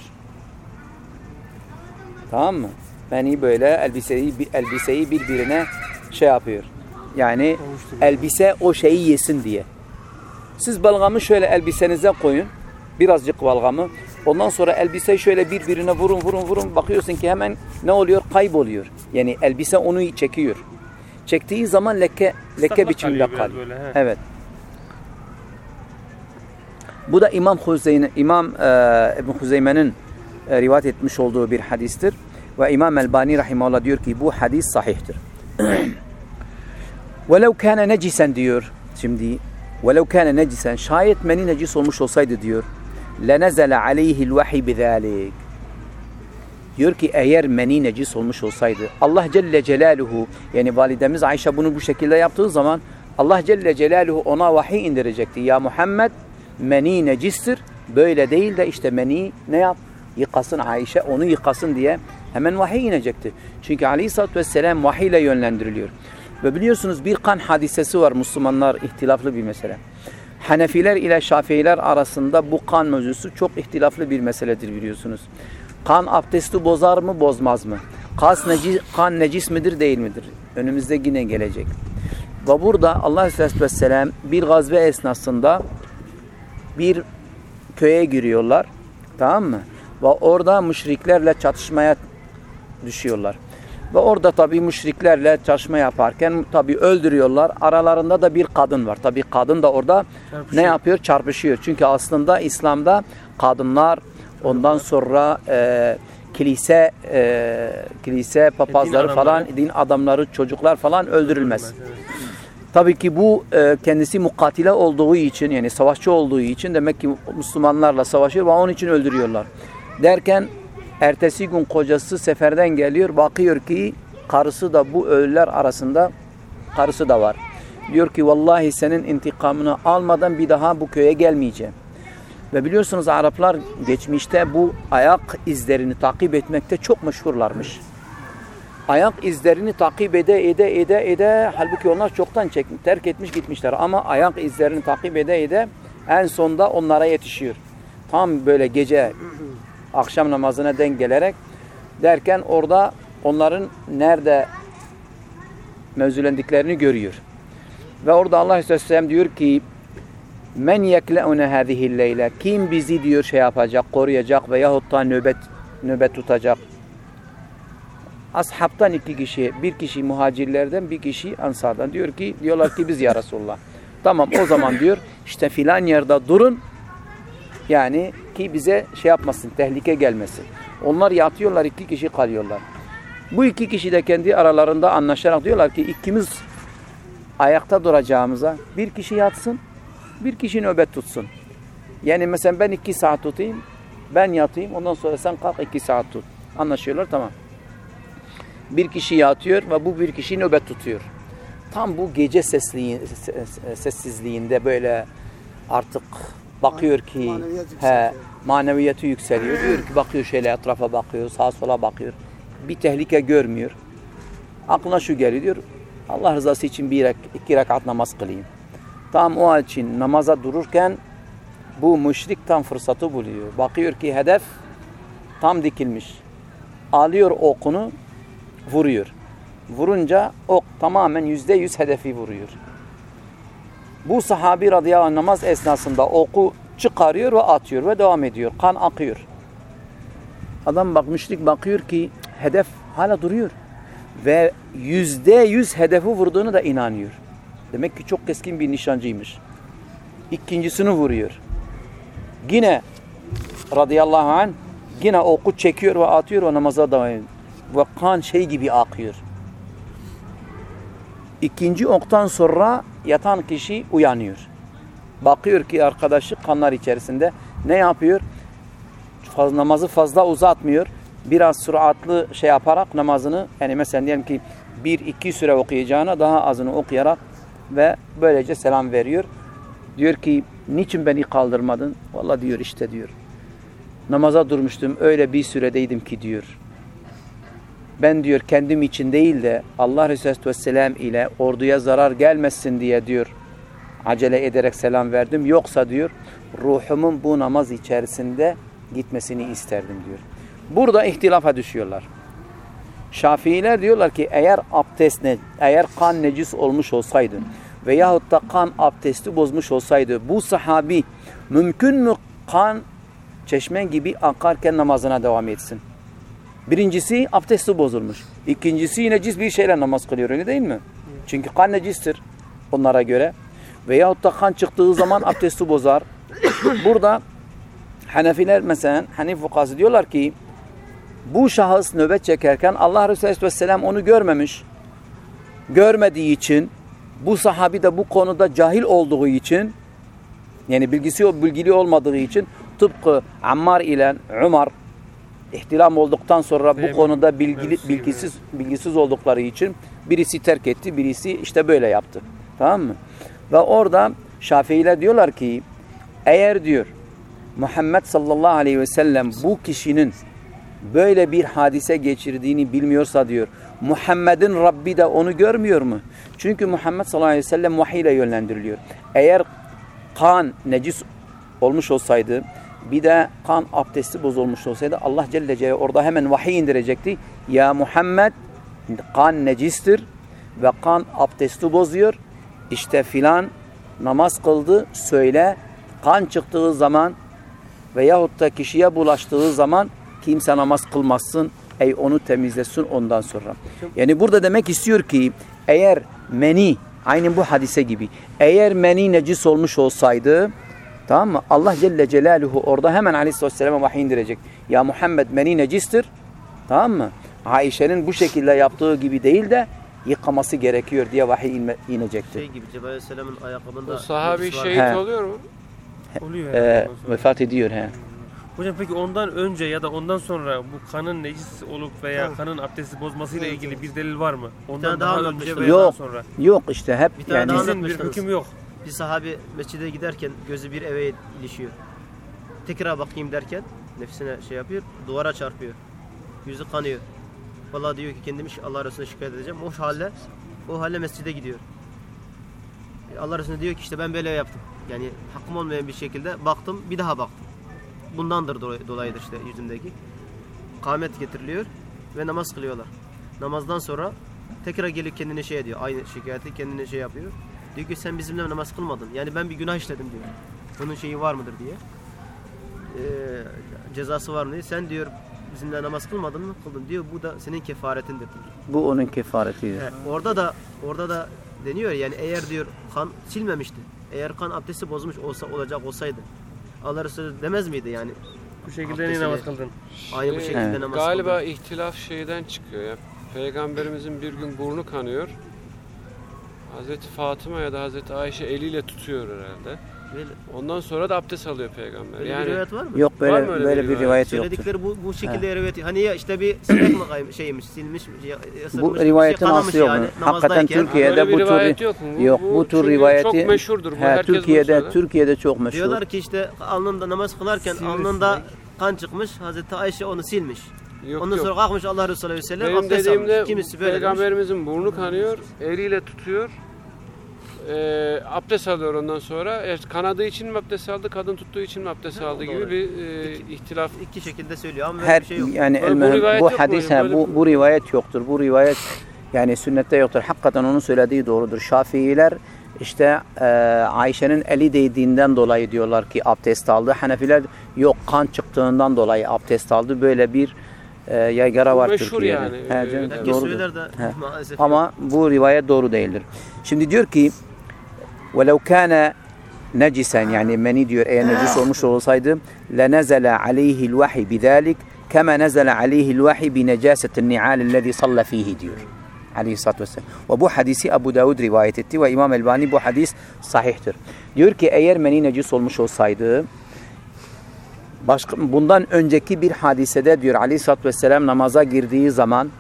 Tamam mı? Meni böyle elbiseyi, elbiseyi birbirine şey yapıyor. Yani elbise o şeyi yesin diye. Siz balgamı şöyle elbisenize koyun. Birazcık balgamı. Ondan sonra elbiseyi şöyle birbirine vurun vurun vurun. Bakıyorsun ki hemen ne oluyor? Kayboluyor. Yani elbise onu çekiyor. Çektiği zaman leke leke biçimde kalıyor. Böyle, he. Evet. Bu da İmam Huzeyne, İmam e, İbn Huzeyme'nin e, rivayet etmiş olduğu bir hadistir. Ve İmam Elbani rahimahullah diyor ki bu hadis sahihtir. وَلَوْ كَانَ necisen diyor. Şimdi وَلَوْ كَانَ necisen şayet meni necis olmuş olsaydı diyor. لَنَزَلَ عَلَيْهِ الْوَحِي بِذَٰلِكِ Diyor ki eğer meni necis olmuş olsaydı Allah Celle Celaluhu yani validemiz Ayşe bunu bu şekilde yaptığı zaman Allah Celle Celaluhu ona vahiy indirecekti. Ya Muhammed meni necistir. Böyle değil de işte meni ne yap? Yıkasın Ayşe onu yıkasın diye hemen vahiy inecekti. Çünkü Aleyhisselatü Vesselam vahiy ile yönlendiriliyor. Ve biliyorsunuz bir kan hadisesi var Müslümanlar ihtilaflı bir mesele. Hanefiler ile Şafiiler arasında bu kan mevzusu çok ihtilaflı bir meseledir biliyorsunuz. Kan abdesti bozar mı bozmaz mı? Kas necis, kan necis midir değil midir? Önümüzde yine gelecek. Ve burada Allah Aleyhisselatü Vesselam bir gazve esnasında bir köye giriyorlar. Tamam mı? Ve orada müşriklerle çatışmaya düşüyorlar. Ve orada tabi müşriklerle çatışma yaparken tabi öldürüyorlar. Aralarında da bir kadın var. Tabi kadın da orada Çarpışıyor. ne yapıyor? Çarpışıyor. Çünkü aslında İslam'da kadınlar ondan sonra e, kilise e, kilise papazları adamları. falan din adamları çocuklar falan öldürülmez. Evet. Tabii ki bu e, kendisi mukatile olduğu için yani savaşçı olduğu için demek ki Müslümanlarla savaşıyor ve onun için öldürüyorlar. Derken ertesi gün kocası seferden geliyor bakıyor ki karısı da bu ölüler arasında karısı da var. Diyor ki vallahi senin intikamını almadan bir daha bu köye gelmeyeceğim. Ve biliyorsunuz Araplar geçmişte bu ayak izlerini takip etmekte çok meşhurlarmış. Ayak izlerini takip ede ede ede ede halbuki onlar çoktan çek, terk etmiş gitmişler ama ayak izlerini takip ede ede en sonda onlara yetişiyor. Tam böyle gece akşam namazına denk gelerek derken orada onların nerede mevzulendiklerini görüyor. Ve orada Allah Aleyhisselam diyor ki Men yekle'une hâzihi leyle Kim bizi diyor şey yapacak, koruyacak veyahut da nöbet, nöbet tutacak. Ashabtan iki kişi, bir kişi muhacirlerden, bir kişi ansardan. Diyor ki, diyorlar ki biz ya Resulullah. Tamam o zaman diyor, işte filan yerde durun. Yani ki bize şey yapmasın, tehlike gelmesin. Onlar yatıyorlar, iki kişi kalıyorlar. Bu iki kişi de kendi aralarında anlaşarak diyorlar ki ikimiz ayakta duracağımıza bir kişi yatsın, bir kişi nöbet tutsun. Yani mesela ben iki saat tutayım, ben yatayım, ondan sonra sen kalk iki saat tut. Anlaşıyorlar, tamam. Bir kişi yatıyor ve bu bir kişi nöbet tutuyor. Tam bu gece sessizliğinde böyle artık Bakıyor ki Maneviyat he, maneviyatı yükseliyor. Diyor ki bakıyor şöyle etrafa bakıyor, sağa sola bakıyor. Bir tehlike görmüyor. Aklına şu geliyor diyor. Allah rızası için bir iki rekat namaz kılayım. Tam o için namaza dururken bu müşrik tam fırsatı buluyor. Bakıyor ki hedef tam dikilmiş. Alıyor okunu, vuruyor. Vurunca ok tamamen yüzde yüz hedefi vuruyor. Bu sahabi radıyallahu anh namaz esnasında oku çıkarıyor ve atıyor ve devam ediyor. Kan akıyor. Adam bak müşrik bakıyor ki hedef hala duruyor. Ve yüzde yüz hedefi vurduğunu da inanıyor. Demek ki çok keskin bir nişancıymış. İkincisini vuruyor. Yine radıyallahu anh yine oku çekiyor ve atıyor ve namaza devam ediyor. Ve kan şey gibi akıyor. İkinci oktan sonra yatan kişi uyanıyor. Bakıyor ki arkadaşı kanlar içerisinde. Ne yapıyor? Faz, namazı fazla uzatmıyor. Biraz süratli şey yaparak namazını yani mesela diyelim ki bir iki süre okuyacağına daha azını okuyarak ve böylece selam veriyor. Diyor ki niçin beni kaldırmadın? Vallahi diyor işte diyor. Namaza durmuştum öyle bir süredeydim ki diyor. Ben diyor kendim için değil de Allah Resulü Vesselam ile orduya zarar gelmesin diye diyor acele ederek selam verdim. Yoksa diyor ruhumun bu namaz içerisinde gitmesini isterdim diyor. Burada ihtilafa düşüyorlar. Şafiiler diyorlar ki eğer abdest ne, eğer kan necis olmuş olsaydı veyahut da kan abdesti bozmuş olsaydı bu sahabi mümkün mü kan çeşmen gibi akarken namazına devam etsin? Birincisi abdesti bozulmuş. İkincisi necis bir şeyle namaz kılıyor öyle değil mi? Çünkü kan necistir onlara göre. Veyahut da kan çıktığı zaman abdesti bozar. Burada Hanefiler mesela Hanif fukası diyorlar ki bu şahıs nöbet çekerken Allah Resulü Aleyhisselam onu görmemiş. Görmediği için bu sahabi de bu konuda cahil olduğu için yani bilgisi bilgili olmadığı için tıpkı Ammar ile Umar ihtilam olduktan sonra bu konuda bilgili, bilgisiz bilgisiz oldukları için birisi terk etti, birisi işte böyle yaptı. Tamam mı? Ve orada Şafiiler diyorlar ki eğer diyor Muhammed sallallahu aleyhi ve sellem bu kişinin böyle bir hadise geçirdiğini bilmiyorsa diyor Muhammed'in Rabbi de onu görmüyor mu? Çünkü Muhammed sallallahu aleyhi ve sellem vahiy ile yönlendiriliyor. Eğer kan necis olmuş olsaydı bir de kan abdesti bozulmuş olsaydı Allah Celle Celle orada hemen vahiy indirecekti. Ya Muhammed kan necistir ve kan abdesti bozuyor. İşte filan namaz kıldı söyle kan çıktığı zaman veyahut da kişiye bulaştığı zaman kimse namaz kılmazsın. Ey onu temizlesin ondan sonra. Yani burada demek istiyor ki eğer meni aynı bu hadise gibi eğer meni necis olmuş olsaydı tamam mı? Allah Celle Celaluhu orada hemen Aleyhisselam'a vahiy indirecek. Ya Muhammed meni necistir. Tamam mı? Ayşe'nin bu şekilde yaptığı gibi değil de yıkaması gerekiyor diye vahiy inme, inecektir. Şey gibi Cebrail Aleyhisselam'ın ayakkabında O sahabi şehit He. oluyor mu? Oluyor Ee, vefat ediyor he. Hocam peki ondan önce ya da ondan sonra bu kanın necis olup veya kanın abdesti bozmasıyla ilgili bir delil var mı? Ondan tane daha daha önce veya daha Yok. sonra. Yok işte hep Bir tane yani daha Kesin bir hüküm yok. Bir sahabi mescide giderken gözü bir eve ilişiyor. Tekrar bakayım derken nefsine şey yapıyor, duvara çarpıyor. Yüzü kanıyor. Vallahi diyor ki kendimi Allah Resulüne şikayet edeceğim. O halde o halde mescide gidiyor. Allah Resulü diyor ki işte ben böyle yaptım. Yani hakkım olmayan bir şekilde baktım, bir daha baktım. Bundandır dolayı- dolayıdır işte yüzümdeki. Kamet getiriliyor ve namaz kılıyorlar. Namazdan sonra tekrar gelip kendine şey ediyor. Aynı şikayeti kendine şey yapıyor. Diyor ki sen bizimle namaz kılmadın. Yani ben bir günah işledim diyor. Bunun şeyi var mıdır diye. Ee, cezası var mı diye. Sen diyor bizimle namaz kılmadın mı? Kıldın diyor. Bu da senin kefaretindir diyor. bu onun kefaretidir. He, orada da orada da deniyor yani eğer diyor kan silmemişti. Eğer kan abdesti bozmuş olsa olacak olsaydı. Allah Resulü demez miydi yani? Bu şekilde niye namaz kıldın? Aynı bu Şey, şekilde Evet. namaz Galiba kıldın. ihtilaf şeyden çıkıyor ya. Peygamberimizin bir gün burnu kanıyor. Hazreti Fatıma ya da Hazreti Ayşe eliyle tutuyor herhalde. Ondan sonra da abdest alıyor peygamber. böyle bir yani rivayet var mı? Yok böyle Var mı öyle böyle bir bir rivayet? rivayet yoktur. Söyledikleri bu, bu şekilde rivayet. Hani ya işte bir sinek mi kaymış, şeymiş, silmiş, ısırmış, Bu bir şey rivayetin kanamış aslı yok. yani Hakikaten namazdayken. Türkiye'de bir bu tür rivayet yok mu? yok Bu- bu tür rivayeti çok meşhurdur bu. He, Herkes Türkiye'de. Türkiye'de çok meşhur. Diyorlar ki işte alnında namaz kılarken alnında kan çıkmış. Hazreti Ayşe onu silmiş. Yok, Ondan yok. sonra kalkmış Allah Resulü Aleyhi ve Sellem Benim abdest dediğimde almış. Kimisi böyle demiş. peygamberimizin burnu kanıyor, eliyle tutuyor. E, abdest alıyor ondan sonra. E, kanadığı için mi abdest aldı, kadın tuttuğu için mi abdest aldı gibi bir e, ihtilaf. İki şekilde söylüyor ama böyle her bir şey yok. yani Böyle el bu mühim- rivayet bu yok mu? hadis Böyle bu bu rivayet yoktur. Bu rivayet yani sünnette yoktur. Hakikaten onun söylediği doğrudur. Şafiiler işte e, Ayşe'nin eli değdiğinden dolayı diyorlar ki abdest aldı. Hanefiler yok kan çıktığından dolayı abdest aldı. Böyle bir e, yaygara Bu var meşhur Türkiye'de. yani. He, Ee, canım, Herkes doğrudur. söyler de He. maalesef yok. Ama bu rivayet doğru değildir. Şimdi diyor ki وَلَوْ كَانَ necisen yani meni diyor eğer necis olmuş olsaydı لَنَزَلَ عَلَيْهِ الْوَحِي بِذَٰلِكَ كَمَا نَزَلَ عَلَيْهِ الْوَحِي بِنَجَاسَةِ النِّعَالِ الَّذ۪ي صَلَّ ف۪يهِ diyor. Aleyhisselatü Vesselam. Ve bu hadisi Abu Davud rivayet etti ve İmam Elbani bu hadis sahihtir. Diyor ki eğer meni necis olmuş olsaydı başka, bundan önceki bir hadisede diyor Aleyhisselatü Vesselam namaza girdiği zaman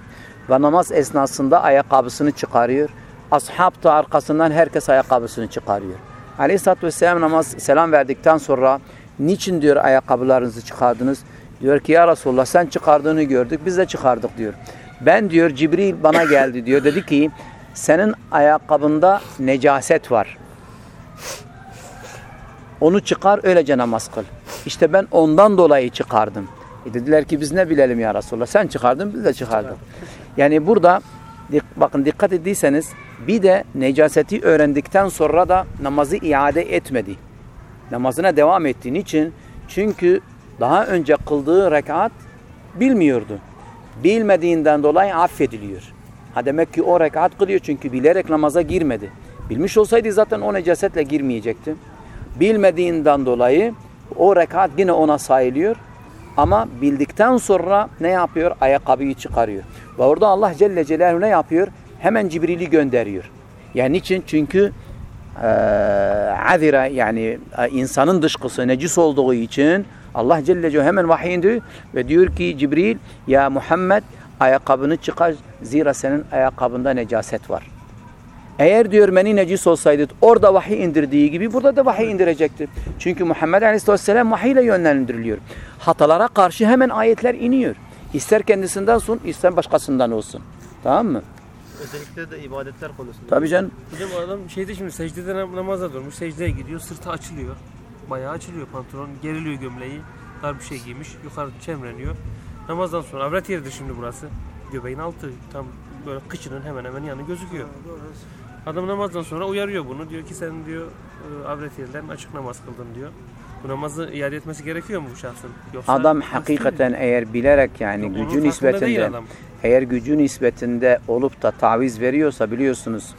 ve namaz esnasında ayakkabısını çıkarıyor. Ashab da arkasından herkes ayakkabısını çıkarıyor. Aleyhisselatü Vesselam namaz selam verdikten sonra niçin diyor ayakkabılarınızı çıkardınız? Diyor ki ya Resulullah sen çıkardığını gördük biz de çıkardık diyor. Ben diyor Cibril bana geldi diyor dedi ki senin ayakkabında necaset var. Onu çıkar öylece namaz kıl. İşte ben ondan dolayı çıkardım. E dediler ki biz ne bilelim ya Resulallah. Sen çıkardın biz de çıkardık. Yani burada bakın dikkat ettiyseniz bir de necaseti öğrendikten sonra da namazı iade etmedi. Namazına devam ettiğin için çünkü daha önce kıldığı rekat bilmiyordu. Bilmediğinden dolayı affediliyor. Ha demek ki o rekat kılıyor çünkü bilerek namaza girmedi. Bilmiş olsaydı zaten o necasetle girmeyecekti. Bilmediğinden dolayı o rekat yine ona sayılıyor. Ama bildikten sonra ne yapıyor? Ayakkabıyı çıkarıyor. Ve orada Allah Celle Celaluhu ne yapıyor? Hemen Cibril'i gönderiyor. Yani niçin? Çünkü eee azira yani e, insanın dışkısı necis olduğu için Allah Celle Celaluhu hemen vahiy indiriyor ve diyor ki Cibril ya Muhammed ayakkabını çıkar zira senin ayakkabında necaset var. Eğer diyor meni necis olsaydı orada vahiy indirdiği gibi burada da vahiy indirecektir. Çünkü Muhammed Aleyhisselam vahiy ile yönlendiriliyor. Hatalara karşı hemen ayetler iniyor. İster kendisinden olsun, ister başkasından olsun. Tamam mı? Özellikle de ibadetler konusunda. Tabii canım. Hocam adam şeyde şimdi secdede nam- namaza durmuş. Secdeye gidiyor. Sırtı açılıyor. Bayağı açılıyor pantolon. Geriliyor gömleği. Dar bir şey giymiş. Yukarı çemreniyor. Namazdan sonra avret yeridir şimdi burası. Göbeğin altı tam böyle kıçının hemen hemen yanı gözüküyor. Adam namazdan sonra uyarıyor bunu. Diyor ki sen diyor e, avret yerlerin açık namaz kıldın diyor. Bu namazı iade etmesi gerekiyor mu bu şahsın? Yoksa Adam hakikaten eğer bilerek yani Yok, gücü nispetinde eğer gücü nispetinde olup da taviz veriyorsa biliyorsunuz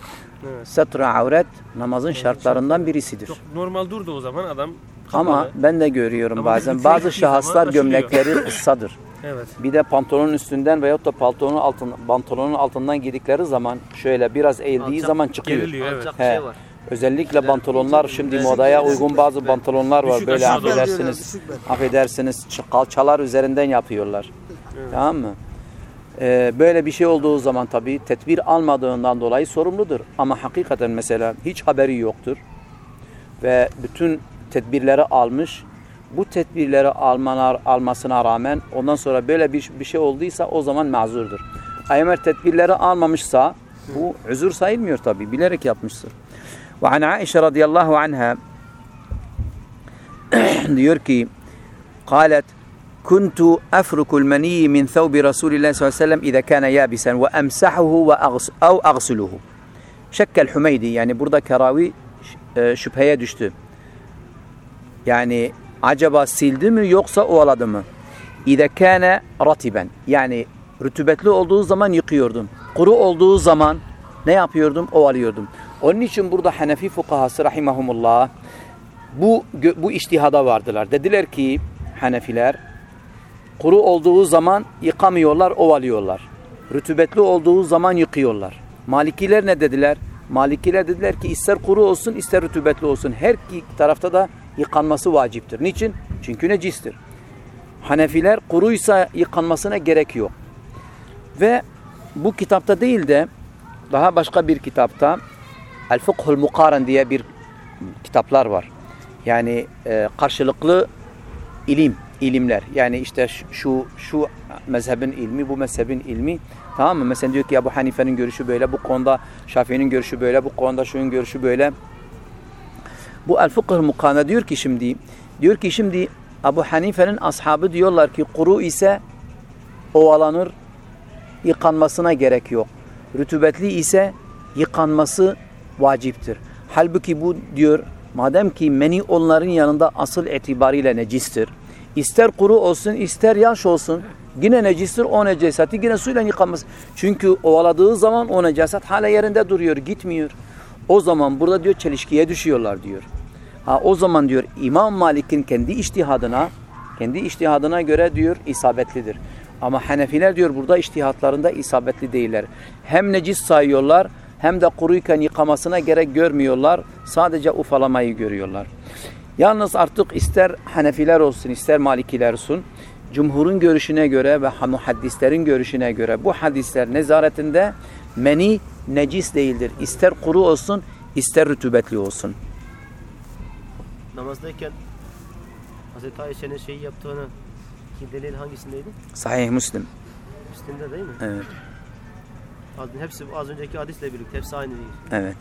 Evet. setra avret namazın şartlarından birisidir. Çok normal durdu o zaman adam. Ama ben de görüyorum Ama bazen bazı şahıslar gömlekleri kıssadır. Evet. Bir de pantolonun üstünden veyahut da pantolonun altın, pantolonun altından giydikleri zaman şöyle biraz eğildiği Alçak, zaman çıkıyor. Geriliyor evet. Alçak He. şey var. Özellikle pantolonlar şimdi modaya uygun bazı pantolonlar var. Böyle affedersiniz. Affedersiniz kalçalar üzerinden yapıyorlar. Tamam mı? Ee, böyle bir şey olduğu zaman tabii tedbir almadığından dolayı sorumludur. Ama hakikaten mesela hiç haberi yoktur. Ve bütün tedbirleri almış Bu tedbirleri almalar, almasına rağmen ondan sonra böyle bir, bir şey olduysa o zaman mazurdur. Eğer tedbirleri almamışsa bu üzür sayılmıyor tabii. Bilerek yapmıştır. Ve an Aişe radıyallahu anha diyor ki قالت كنت أفرك المني من ثوب رسول الله صلى الله عليه وسلم إذا كان يابسا وأمسحه وأغس أو أغسله شك الحميدي yani burada karavi e, şüpheye düştü. Yani acaba sildi mi yoksa ovaladı mı? İde kâne ratiben yani rütubetli olduğu zaman yıkıyordum. Kuru olduğu zaman ne yapıyordum? Ovalıyordum. Onun için burada Hanefi fukahası rahimahumullah bu bu iştihada vardılar. Dediler ki Hanefiler kuru olduğu zaman yıkamıyorlar, ovalıyorlar. Rütubetli olduğu zaman yıkıyorlar. Malikiler ne dediler? Malikiler dediler ki ister kuru olsun ister rütubetli olsun. Her iki tarafta da yıkanması vaciptir. Niçin? Çünkü necistir. Hanefiler kuruysa yıkanmasına gerek yok. Ve bu kitapta değil de daha başka bir kitapta El Fıkhul Mukaren diye bir kitaplar var. Yani e, karşılıklı ilim, ilimler. Yani işte şu şu mezhebin ilmi, bu mezhebin ilmi. Tamam mı? Mesela diyor ki ya bu Hanife'nin görüşü böyle, bu konuda Şafii'nin görüşü böyle, bu konuda şunun görüşü böyle. Bu El Fıkhul Mukane diyor ki şimdi diyor ki şimdi Abu Hanife'nin ashabı diyorlar ki kuru ise ovalanır, yıkanmasına gerek yok. Rütubetli ise yıkanması vaciptir. Halbuki bu diyor madem ki meni onların yanında asıl itibariyle necistir. İster kuru olsun ister yaş olsun yine necistir o necaseti yine suyla yıkanması. Çünkü ovaladığı zaman o necaset hala yerinde duruyor gitmiyor. O zaman burada diyor çelişkiye düşüyorlar diyor. Ha o zaman diyor İmam Malik'in kendi iştihadına kendi iştihadına göre diyor isabetlidir. Ama Hanefiler diyor burada iştihatlarında isabetli değiller. Hem necis sayıyorlar hem de kuruyken yıkamasına gerek görmüyorlar. Sadece ufalamayı görüyorlar. Yalnız artık ister Hanefiler olsun ister Malikiler olsun Cumhurun görüşüne göre ve muhaddislerin görüşüne göre bu hadisler nezaretinde meni necis değildir. İster kuru olsun ister rütubetli olsun Namazdayken Hazreti Ayşe'nin şeyi yaptığını ki delil hangisindeydi? Sahih Müslim. Müslim'de değil mi? Evet. Az, hepsi az önceki hadisle birlikte hepsi aynı değil. Evet.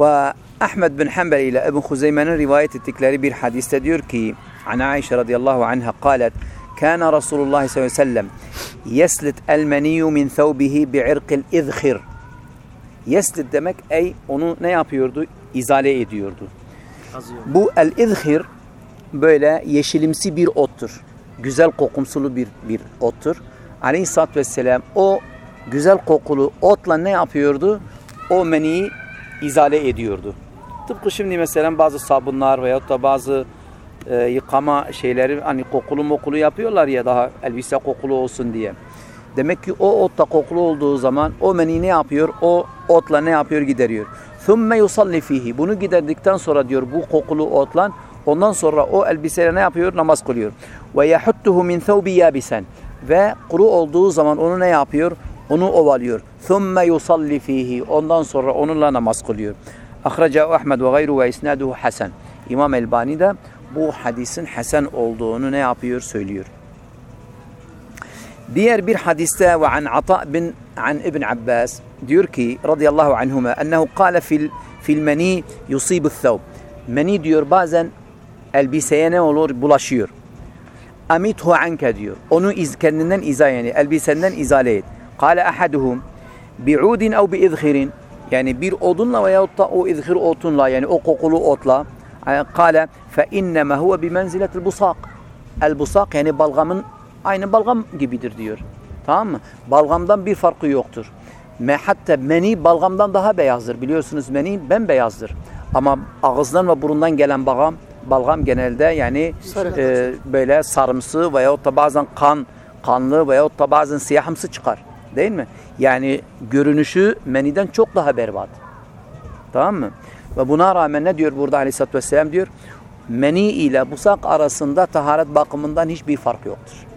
Ve Ahmed bin Hanbel ile Ebu Huzeyme'nin rivayet ettikleri bir hadiste diyor ki An Aişe radıyallahu anha قالت كان رسول الله صلى الله عليه وسلم يسلت المني من ثوبه بعرق الإذخر Yeslit demek ey onu ne yapıyordu? İzale ediyordu. Azıyor. Bu el-izhir böyle yeşilimsi bir ottur. Güzel kokumsulu bir, bir ottur. Aleyhisselatü Vesselam o güzel kokulu otla ne yapıyordu? O meniyi izale ediyordu. Tıpkı şimdi mesela bazı sabunlar veyahut da bazı e, yıkama şeyleri hani kokulu mokulu yapıyorlar ya daha elbise kokulu olsun diye. Demek ki o ot da kokulu olduğu zaman o meni ne yapıyor? O otla ne yapıyor? Gideriyor. ثُمَّ يُصَلِّ ف۪يهِ Bunu giderdikten sonra diyor bu kokulu otla ondan sonra o elbiseyle ne yapıyor? Namaz kılıyor. وَيَحُتُّهُ مِنْ ثَوْبِ يَابِسًا Ve kuru olduğu zaman onu ne yapıyor? Onu ovalıyor. ثُمَّ يُصَلِّ ف۪يهِ Ondan sonra onunla namaz kılıyor. Ahraca Ahmed ve gayru ve isnaduhu hasen. İmam Elbani de bu hadisin hasen olduğunu ne yapıyor? Söylüyor. Diğer bir hadiste ve an Ata bin an İbn Abbas diyor ki radıyallahu anhuma ennehu kâle fil fil meni yusibu thawb. Meni diyor bazen elbiseye ne olur? Bulaşıyor. Amithu anke diyor. Onu iz, kendinden izale yani elbisenden izale et. Kâle ahaduhum bi'udin ev bi'izhirin yani bir odunla veyahut da o izhir otunla yani o kokulu otla kâle fe inneme huve bimenziletil busak. El busak yani balgamın aynı balgam gibidir diyor. Tamam mı? Balgamdan bir farkı yoktur. Me, hatta meni balgamdan daha beyazdır. Biliyorsunuz meni bembeyazdır. Ama ağızdan ve burundan gelen balgam, balgam genelde yani e, böyle sarımsı veyahut da bazen kan, kanlı veyahut da bazen siyahımsı çıkar. Değil mi? Yani görünüşü meniden çok daha berbat. Tamam mı? Ve buna rağmen ne diyor burada Aleyhisselatü Vesselam diyor? Meni ile busak arasında taharet bakımından hiçbir fark yoktur.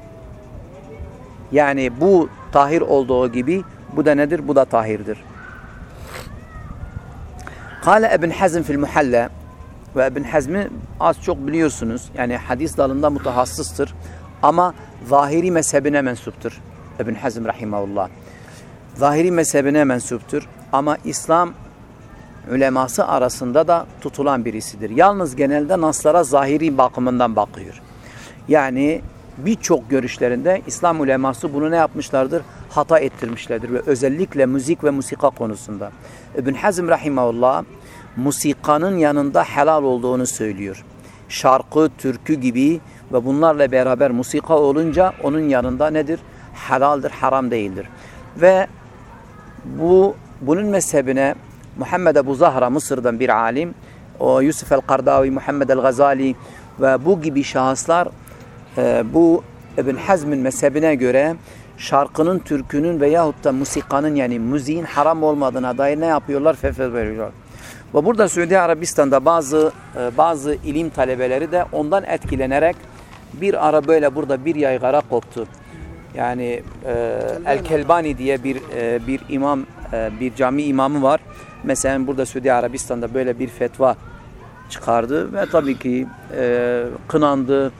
Yani bu tahir olduğu gibi bu da nedir? Bu da tahirdir. Kale Ibn Hazm fil Muhalla ve Ibn Hazm'i az çok biliyorsunuz. Yani hadis dalında mutahassıstır. Ama zahiri mezhebine mensuptur. İbn Hazm rahimahullah. Zahiri mezhebine mensuptur. Ama İslam uleması arasında da tutulan birisidir. Yalnız genelde naslara zahiri bakımından bakıyor. Yani birçok görüşlerinde İslam uleması bunu ne yapmışlardır? Hata ettirmişlerdir ve özellikle müzik ve musika konusunda. İbn Hazm rahimahullah musikanın yanında helal olduğunu söylüyor. Şarkı, türkü gibi ve bunlarla beraber musika olunca onun yanında nedir? Helaldir, haram değildir. Ve bu bunun mezhebine Muhammed Ebu Zahra Mısır'dan bir alim, o Yusuf el-Kardavi, Muhammed el-Gazali ve bu gibi şahıslar e, bu İbn Hazm'in mezhebine göre şarkının, türkünün veyahut da musikanın yani müziğin haram olmadığına dair ne yapıyorlar? Fetva veriyorlar. Ve burada Suudi Arabistan'da bazı e, bazı ilim talebeleri de ondan etkilenerek bir ara böyle burada bir yaygara koptu. Yani e, El Kelbani diye bir e, bir imam e, bir cami imamı var. Mesela burada Suudi Arabistan'da böyle bir fetva çıkardı ve tabii ki e, kınandı,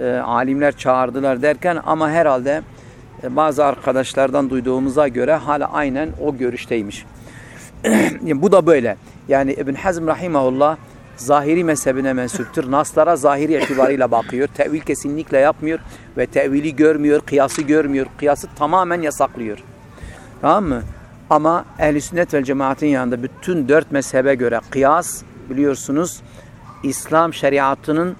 e, alimler çağırdılar derken ama herhalde e, bazı arkadaşlardan duyduğumuza göre hala aynen o görüşteymiş. Bu da böyle. Yani İbn Hazm rahimahullah zahiri mezhebine mensuptur. Naslara zahiri itibarıyla bakıyor. Tevil kesinlikle yapmıyor ve tevili görmüyor, kıyası görmüyor. Kıyası tamamen yasaklıyor. Tamam mı? Ama ehl sünnet vel cemaatin yanında bütün dört mezhebe göre kıyas biliyorsunuz İslam şeriatının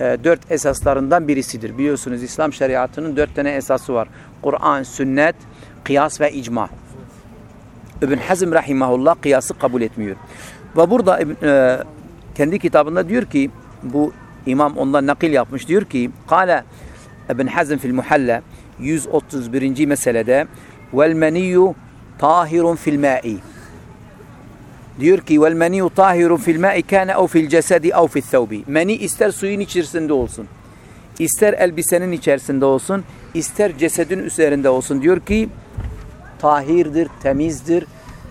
e, dört esaslarından birisidir. Biliyorsunuz İslam şeriatının dört tane esası var. Kur'an, sünnet, kıyas ve icma. İbn Hazm rahimahullah kıyası kabul etmiyor. Ve burada e, kendi kitabında diyor ki bu imam ondan nakil yapmış diyor ki Kale İbn Hazm fil Muhalla 131. meselede vel meniyyu tahirun fil ma'i Diyor ki vel meniyyu tahirun fil ma'i kana ev fil cesedi ev fil thawbi. Meni ister suyun içerisinde olsun. ister elbisenin içerisinde olsun, ister cesedin üzerinde olsun. Diyor ki tahirdir, temizdir,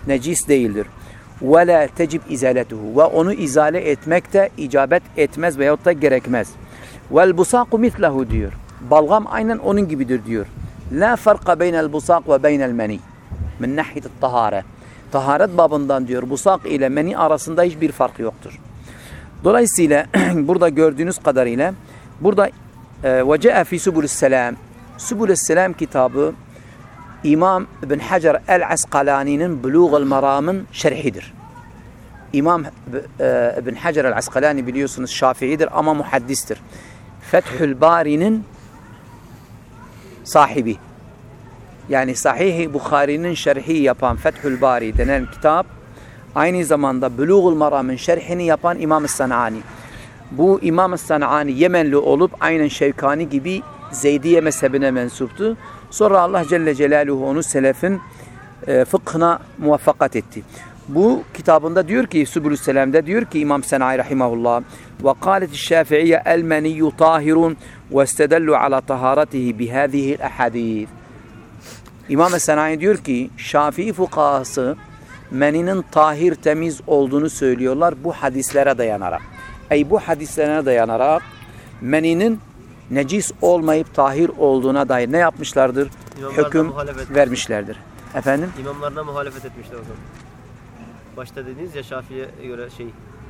necis değildir. Ve la tecib izaletuhu. Ve onu izale etmek de icabet etmez veyahut da gerekmez. Vel busaku mitlehu diyor. Balgam aynen onun gibidir diyor. La farka beynel busak ve beynel meni. Min nahiyet tahare. Taharet babından diyor busak ile meni arasında hiçbir fark yoktur. Dolayısıyla burada gördüğünüz kadarıyla burada ve ce'e fi subulus selam Subulus selam kitabı İmam İbn Hacer el-Asqalani'nin Bulugul Maram'ın şerhidir. İmam e, İbn Hacer el-Asqalani biliyorsunuz Şafii'dir ama muhaddistir. Fethül Bari'nin sahibi. Yani Sahih-i Bukhari'nin şerhi yapan Fethül Bari denen kitap aynı zamanda Bulugul Maram'ın şerhini yapan İmam-ı Sanani. Bu İmam-ı Sanani Yemenli olup aynen Şevkani gibi Zeydiye mezhebine mensuptu. Sonra Allah Celle Celaluhu onu selefin e, fıkhına muvaffakat etti. Bu kitabında diyor ki Sübülü Selam'da diyor ki İmam Senai Rahimahullah ve kâleti şafi'iyye el meniyyu tahirun ve istedellu ala taharatihi bihâzihil ahadîth. İmam Senai diyor ki Şafii fukahası meninin tahir temiz olduğunu söylüyorlar bu hadislere dayanarak. Ey bu hadislere dayanarak meninin necis olmayıp tahir olduğuna dair ne yapmışlardır? İmamlardan Hüküm vermişlerdir. Efendim? İmamlarına muhalefet etmişler o zaman. Başta dediniz ya Şafii'ye göre şey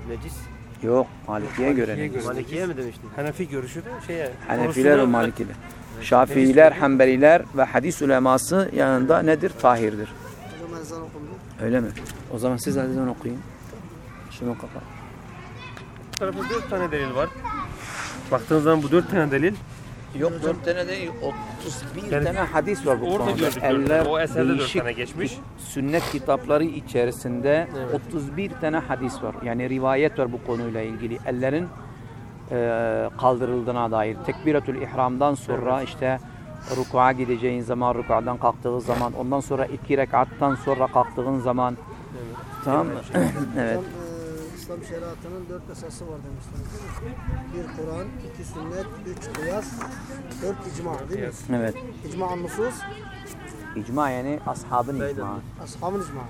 necis. Yok Maliki'ye göre Maliki'ye necis. Malikiye mi demiştin? Hanefi görüşü de şeye. Hanefiler ve Malikiler. Şafiiler, Hanbeliler ve hadis uleması yanında nedir? Tahirdir. Ezan. Öyle mi? O zaman siz hadisten okuyun. Şunu kapat. Bu tarafta dört tane delil var. Baktığınız zaman bu dört tane delil. Yok dört tane değil, 31 Yani tane hadis var bu Orada konuda. gördük Eller. O eserde dört tane geçmiş. sünnet kitapları içerisinde Evet. 31 tane hadis var. Yani rivayet var bu konuyla ilgili. Ellerin e, kaldırıldığına dair. Tekbiratul ihramdan sonra işte rukuğa gideceğin zaman, rukuadan kalktığı zaman, ondan sonra iki rekattan sonra kalktığın zaman. Tamam mı? evet. E, İslam şeriatının dört esası var mi? Bir Kur'an, iki sünnet, üç kıyas, dört icma değil mi? Evet. İcma nusus, İcma yani ashabın icma. ashabın icma.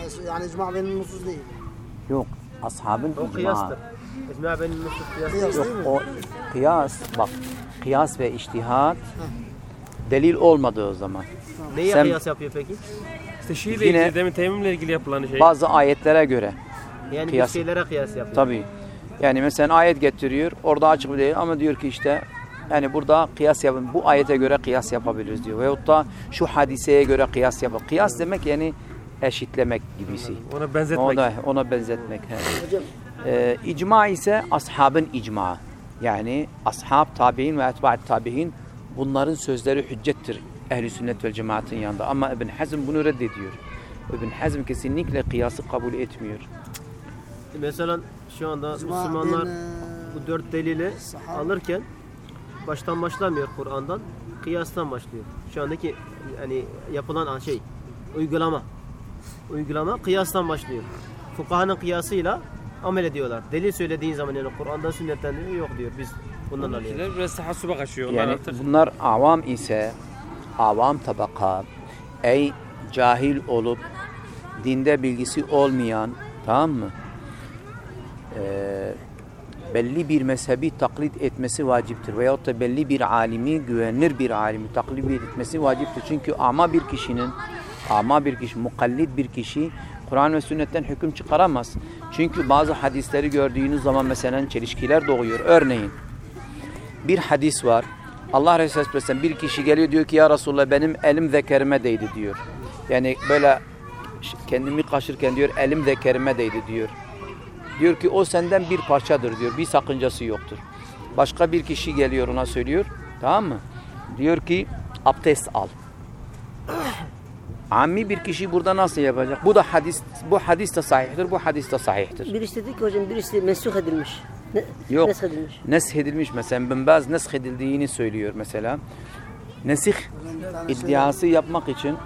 Evet. Yani icma benim nusus değil. Yok. Ashabın O icma. kıyastır. İcma benim nasıl kıyas değil. mi? O kıyas bak kıyas ve iştihat delil olmadı o zaman. Neye Sen- kıyas yapıyor peki? İşte Şii'yle Yine- ilgili demin teyemmümle ilgili yapılan şey. Bazı ayetlere göre Yani Kıyas. bir şeylere kıyas yapıyor. tabii. Yani mesela ayet getiriyor orada açık bir değil ama diyor ki işte yani burada kıyas yapın bu ayete göre kıyas yapabiliriz diyor. Veyahut da şu hadiseye göre kıyas yapın. Kıyas demek yani eşitlemek gibisi. Ona benzetmek. Ona, ona benzetmek. he. Hocam Ee, icma ise ashabın icma. Yani ashab, tabi'in ve etba'at tabi'in bunların sözleri hüccettir ehli sünnet vel cemaatin yanında. Ama İbn Hazm bunu reddediyor. İbn Hazm kesinlikle kıyası kabul etmiyor. Mesela şu anda Müslümanlar e, bu dört delili alırken baştan başlamıyor Kur'an'dan. Kıyastan başlıyor. Şu andaki yani yapılan şey uygulama. Uygulama kıyastan başlıyor. Fukahanın kıyasıyla amel ediyorlar. Delil söylediğin zaman yani Kur'an'dan sünnetten diyor yok diyor. Biz bundan alıyoruz. Biraz tahassuba kaçıyor. Onlar Yani artık bunlar avam ise avam tabaka ey cahil olup dinde bilgisi olmayan tamam mı? Ee, belli bir mezhebi taklit etmesi vaciptir. Veyahut da belli bir alimi, güvenilir bir alimi taklit etmesi vaciptir. Çünkü ama bir kişinin, ama bir kişi, mukallit bir kişi Kur'an ve sünnetten hüküm çıkaramaz. Çünkü bazı hadisleri gördüğünüz zaman mesela çelişkiler doğuyor. Örneğin bir hadis var. Allah Resulü Aleyhisselam bir kişi geliyor diyor ki ya Resulullah benim elim zekerime değdi diyor. Yani böyle kendimi kaşırken diyor elim zekerime değdi diyor. Diyor ki o senden bir parçadır diyor. Bir sakıncası yoktur. Başka bir kişi geliyor ona söylüyor. Tamam mı? Diyor ki abdest al. Ammi bir kişi burada nasıl yapacak? Bu da hadis bu hadis de sahihtir. Bu hadis de sahihtir. Birisi dedi ki hocam birisi mensuh edilmiş. Ne, Yok. Nesk edilmiş. Nesh edilmiş mesela Bin Baz nesh edildiğini söylüyor mesela. Nesih iddiası yapmak için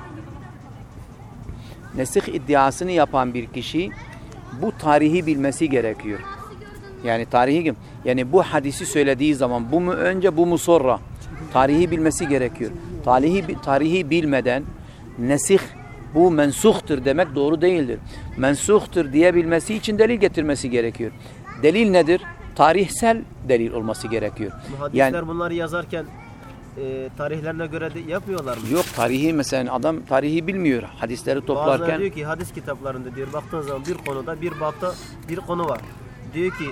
nesih iddiasını yapan bir kişi bu tarihi bilmesi gerekiyor. Yani tarihi kim? Yani bu hadisi söylediği zaman bu mu önce bu mu sonra? Tarihi bilmesi gerekiyor. Tarihi tarihi bilmeden nesih bu mensuhtur demek doğru değildir. Mensuhtur diyebilmesi için delil getirmesi gerekiyor. Delil nedir? Tarihsel delil olması gerekiyor. Muhaddisler Yani bunları yazarken e, tarihlerine göre de yapmıyorlar mı? yok tarihi mesela adam tarihi bilmiyor. Hadisleri Bazıları toplarken diyor ki hadis kitaplarında diyor baktığın zaman bir konuda bir bapta bir konu var. Diyor ki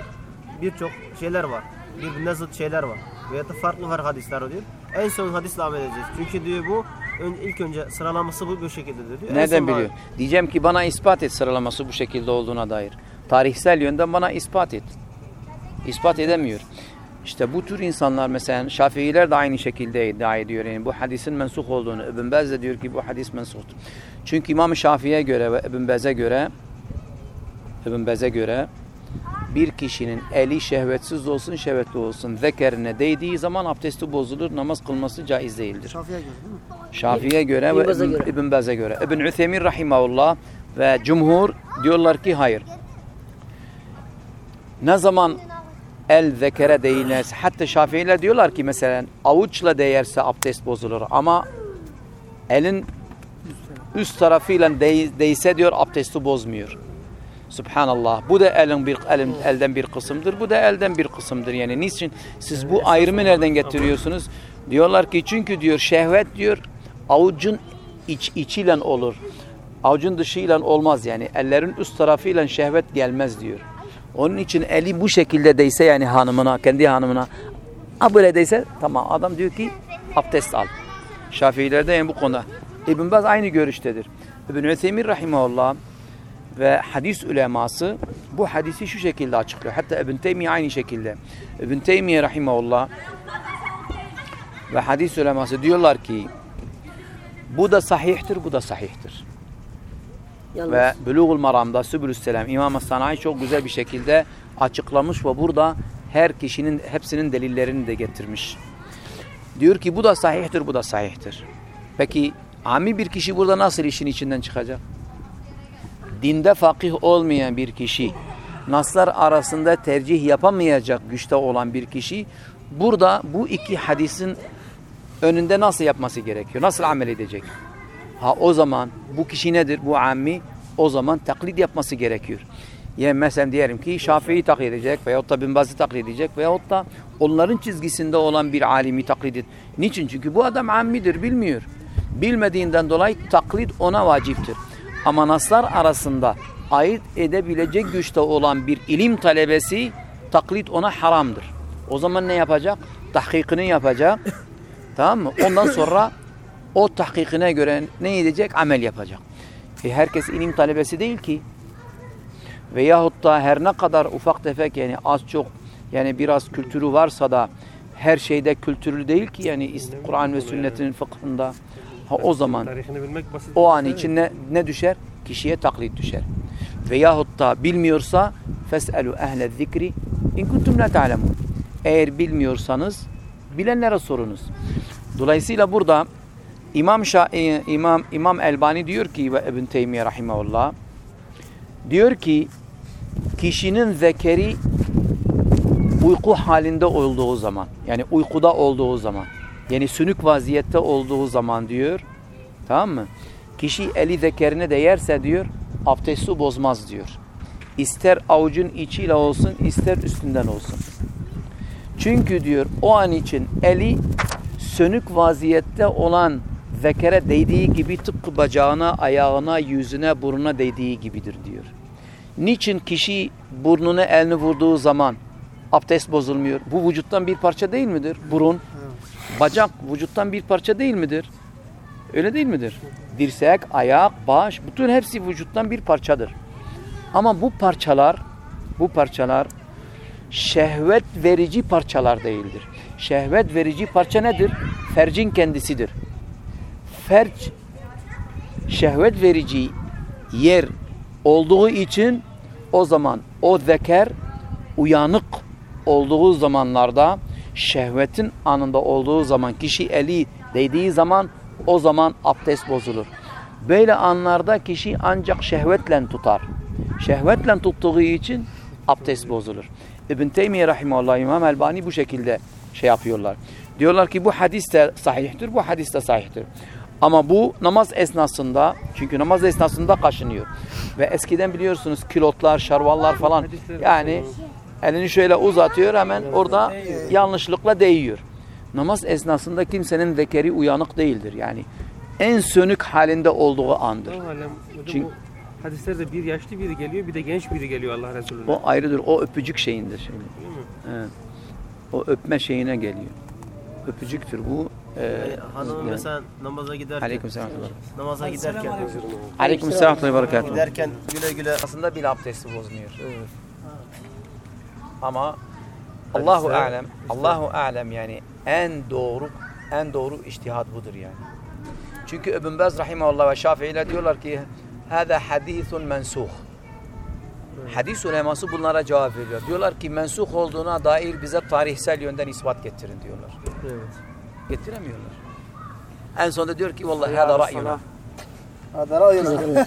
birçok şeyler var. Birbirine zıt şeyler var. Veya da farklı var hadisler diyor. En son hadisle amel edeceğiz. Çünkü diyor bu ön, ilk önce sıralaması bu bu şekildedir diyor. En Nereden biliyor? Diyeceğim ki bana ispat et sıralaması bu şekilde olduğuna dair. Tarihsel yönden bana ispat et. İspat edemiyor. İşte bu tür insanlar mesela Şafiiler de aynı şekilde iddia ediyor. Yani bu hadisin mensuh olduğunu. İbn Bez de diyor ki bu hadis mensuhtur. Çünkü İmam Şafii'ye göre ve İbn Bez'e göre İbn Bez'e göre bir kişinin eli şehvetsiz olsun, şehvetli olsun. Zekerine değdiği zaman abdesti bozulur, namaz kılması caiz değildir. Şafi'ye göre değil mi? Şafii'ye göre İbn ve Baz'a İbn, göre. İbn Baz'a göre. İbn Üthemin rahimahullah ve cumhur diyorlar ki hayır. Ne zaman el zekere değinerse hatta Şafiiler diyorlar ki mesela avuçla değerse abdest bozulur ama elin üst tarafıyla değ, değse diyor abdesti bozmuyor. Subhanallah. Bu da elin bir elin, elden bir kısımdır. Bu da elden bir kısımdır. Yani niçin siz bu ayrımı nereden getiriyorsunuz? Diyorlar ki çünkü diyor şehvet diyor avucun iç içiyle olur. Avucun dışıyla olmaz yani. Ellerin üst tarafıyla şehvet gelmez diyor. Onun için eli bu şekilde değse yani hanımına, kendi hanımına ha böyle değse tamam adam diyor ki abdest al. Şafiilerde yani bu konuda. İbn Baz aynı görüştedir. İbn Üthemin rahimahullah ve hadis uleması bu hadisi şu şekilde açıklıyor. Hatta İbn Teymiye aynı şekilde. İbn Teymiye rahimahullah ve hadis uleması diyorlar ki bu da sahihtir, bu da sahihtir. Yalnız Ve Bulugul Maram'da Sübülüs Selam İmam Sanayi çok güzel bir şekilde açıklamış ve burada her kişinin hepsinin delillerini de getirmiş. Diyor ki bu da sahihtir, bu da sahihtir. Peki ami bir kişi burada nasıl işin içinden çıkacak? Dinde fakih olmayan bir kişi, naslar arasında tercih yapamayacak güçte olan bir kişi burada bu iki hadisin önünde nasıl yapması gerekiyor? Nasıl amel edecek? Ha o zaman bu kişi nedir? Bu ammi o zaman taklit yapması gerekiyor. Yani mesela diyelim ki Şafii'yi taklit edecek veyahut da Bin Baz'ı taklit edecek veyahut da onların çizgisinde olan bir alimi taklit edecek. Niçin? Çünkü bu adam ammidir, bilmiyor. Bilmediğinden dolayı taklit ona vaciptir. Ama naslar arasında ayırt edebilecek güçte olan bir ilim talebesi taklit ona haramdır. O zaman ne yapacak? Tahkikini yapacak. tamam mı? Ondan sonra o tahkikine göre ne edecek? Amel yapacak. E herkes ilim talebesi değil ki. Veyahut da her ne kadar ufak tefek yani az çok yani biraz kültürü varsa da her şeyde kültürlü değil ki yani Kur'an ve sünnetin fıkhında. Ha o zaman o an için ne, ne düşer? Kişiye taklit düşer. Veyahut da bilmiyorsa fes'elu ehle zikri in kuntum la ta'lemun. Eğer bilmiyorsanız Bilenlere sorunuz. Dolayısıyla burada İmam Şa İmam İmam Elbani diyor ki ve İbn Teymiyye rahimehullah diyor ki kişinin zekeri uyku halinde olduğu zaman yani uykuda olduğu zaman yani sünük vaziyette olduğu zaman diyor tamam mı? Kişi eli zekerine değerse diyor abdesti bozmaz diyor. İster avucun içiyle olsun ister üstünden olsun. Çünkü diyor o an için eli sönük vaziyette olan zekere değdiği gibi tıpkı bacağına, ayağına, yüzüne, burnuna değdiği gibidir diyor. Niçin kişi burnuna elini vurduğu zaman abdest bozulmuyor? Bu vücuttan bir parça değil midir? Burun, bacak vücuttan bir parça değil midir? Öyle değil midir? Dirsek, ayak, baş, bütün hepsi vücuttan bir parçadır. Ama bu parçalar, bu parçalar şehvet verici parçalar değildir. Şehvet verici parça nedir? Fercin kendisidir. Ferç şehvet verici yer olduğu için o zaman o zeker uyanık olduğu zamanlarda şehvetin anında olduğu zaman kişi eli değdiği zaman o zaman abdest bozulur. Böyle anlarda kişi ancak şehvetle tutar. Şehvetle tuttuğu için abdest bozulur. İbn Teymiye rahimahullah İmam Elbani bu şekilde şey yapıyorlar. Diyorlar ki bu hadis de sahihtir, bu hadis de sahihtir. Ama bu namaz esnasında, çünkü namaz esnasında kaşınıyor. Ve eskiden biliyorsunuz kilotlar, şarvallar falan yani elini şöyle uzatıyor hemen orada yanlışlıkla değiyor. Namaz esnasında kimsenin zekeri uyanık değildir. Yani en sönük halinde olduğu andır. Çünkü- hadislerde bir yaşlı biri geliyor bir de genç biri geliyor Allah Resulü'ne. O ayrıdır. O öpücük şeyindir. Şimdi. Evet. O öpme şeyine geliyor. Öpücüktür bu. Ee, Yani hanım yani- mesela namaza giderken, Aleykümselam. namaza giderken, Aleykümselam ve berekatuhu. giderken güle güle Aslında bir abdesti bozmuyor. Ama Allahu alem, Allahu alem yani en doğru en doğru içtihat budur yani. Çünkü İbn Baz rahimahullah ve Şafii'ler diyorlar ki hada hadisun mensuh. Hadis uleması bunlara cevap veriyor. Diyorlar ki mensuh olduğuna dair bize tarihsel yönden ispat getirin diyorlar. Evet. Getiremiyorlar. En sonunda diyor ki vallahi hada ra'yuna. Hadi ra'yına.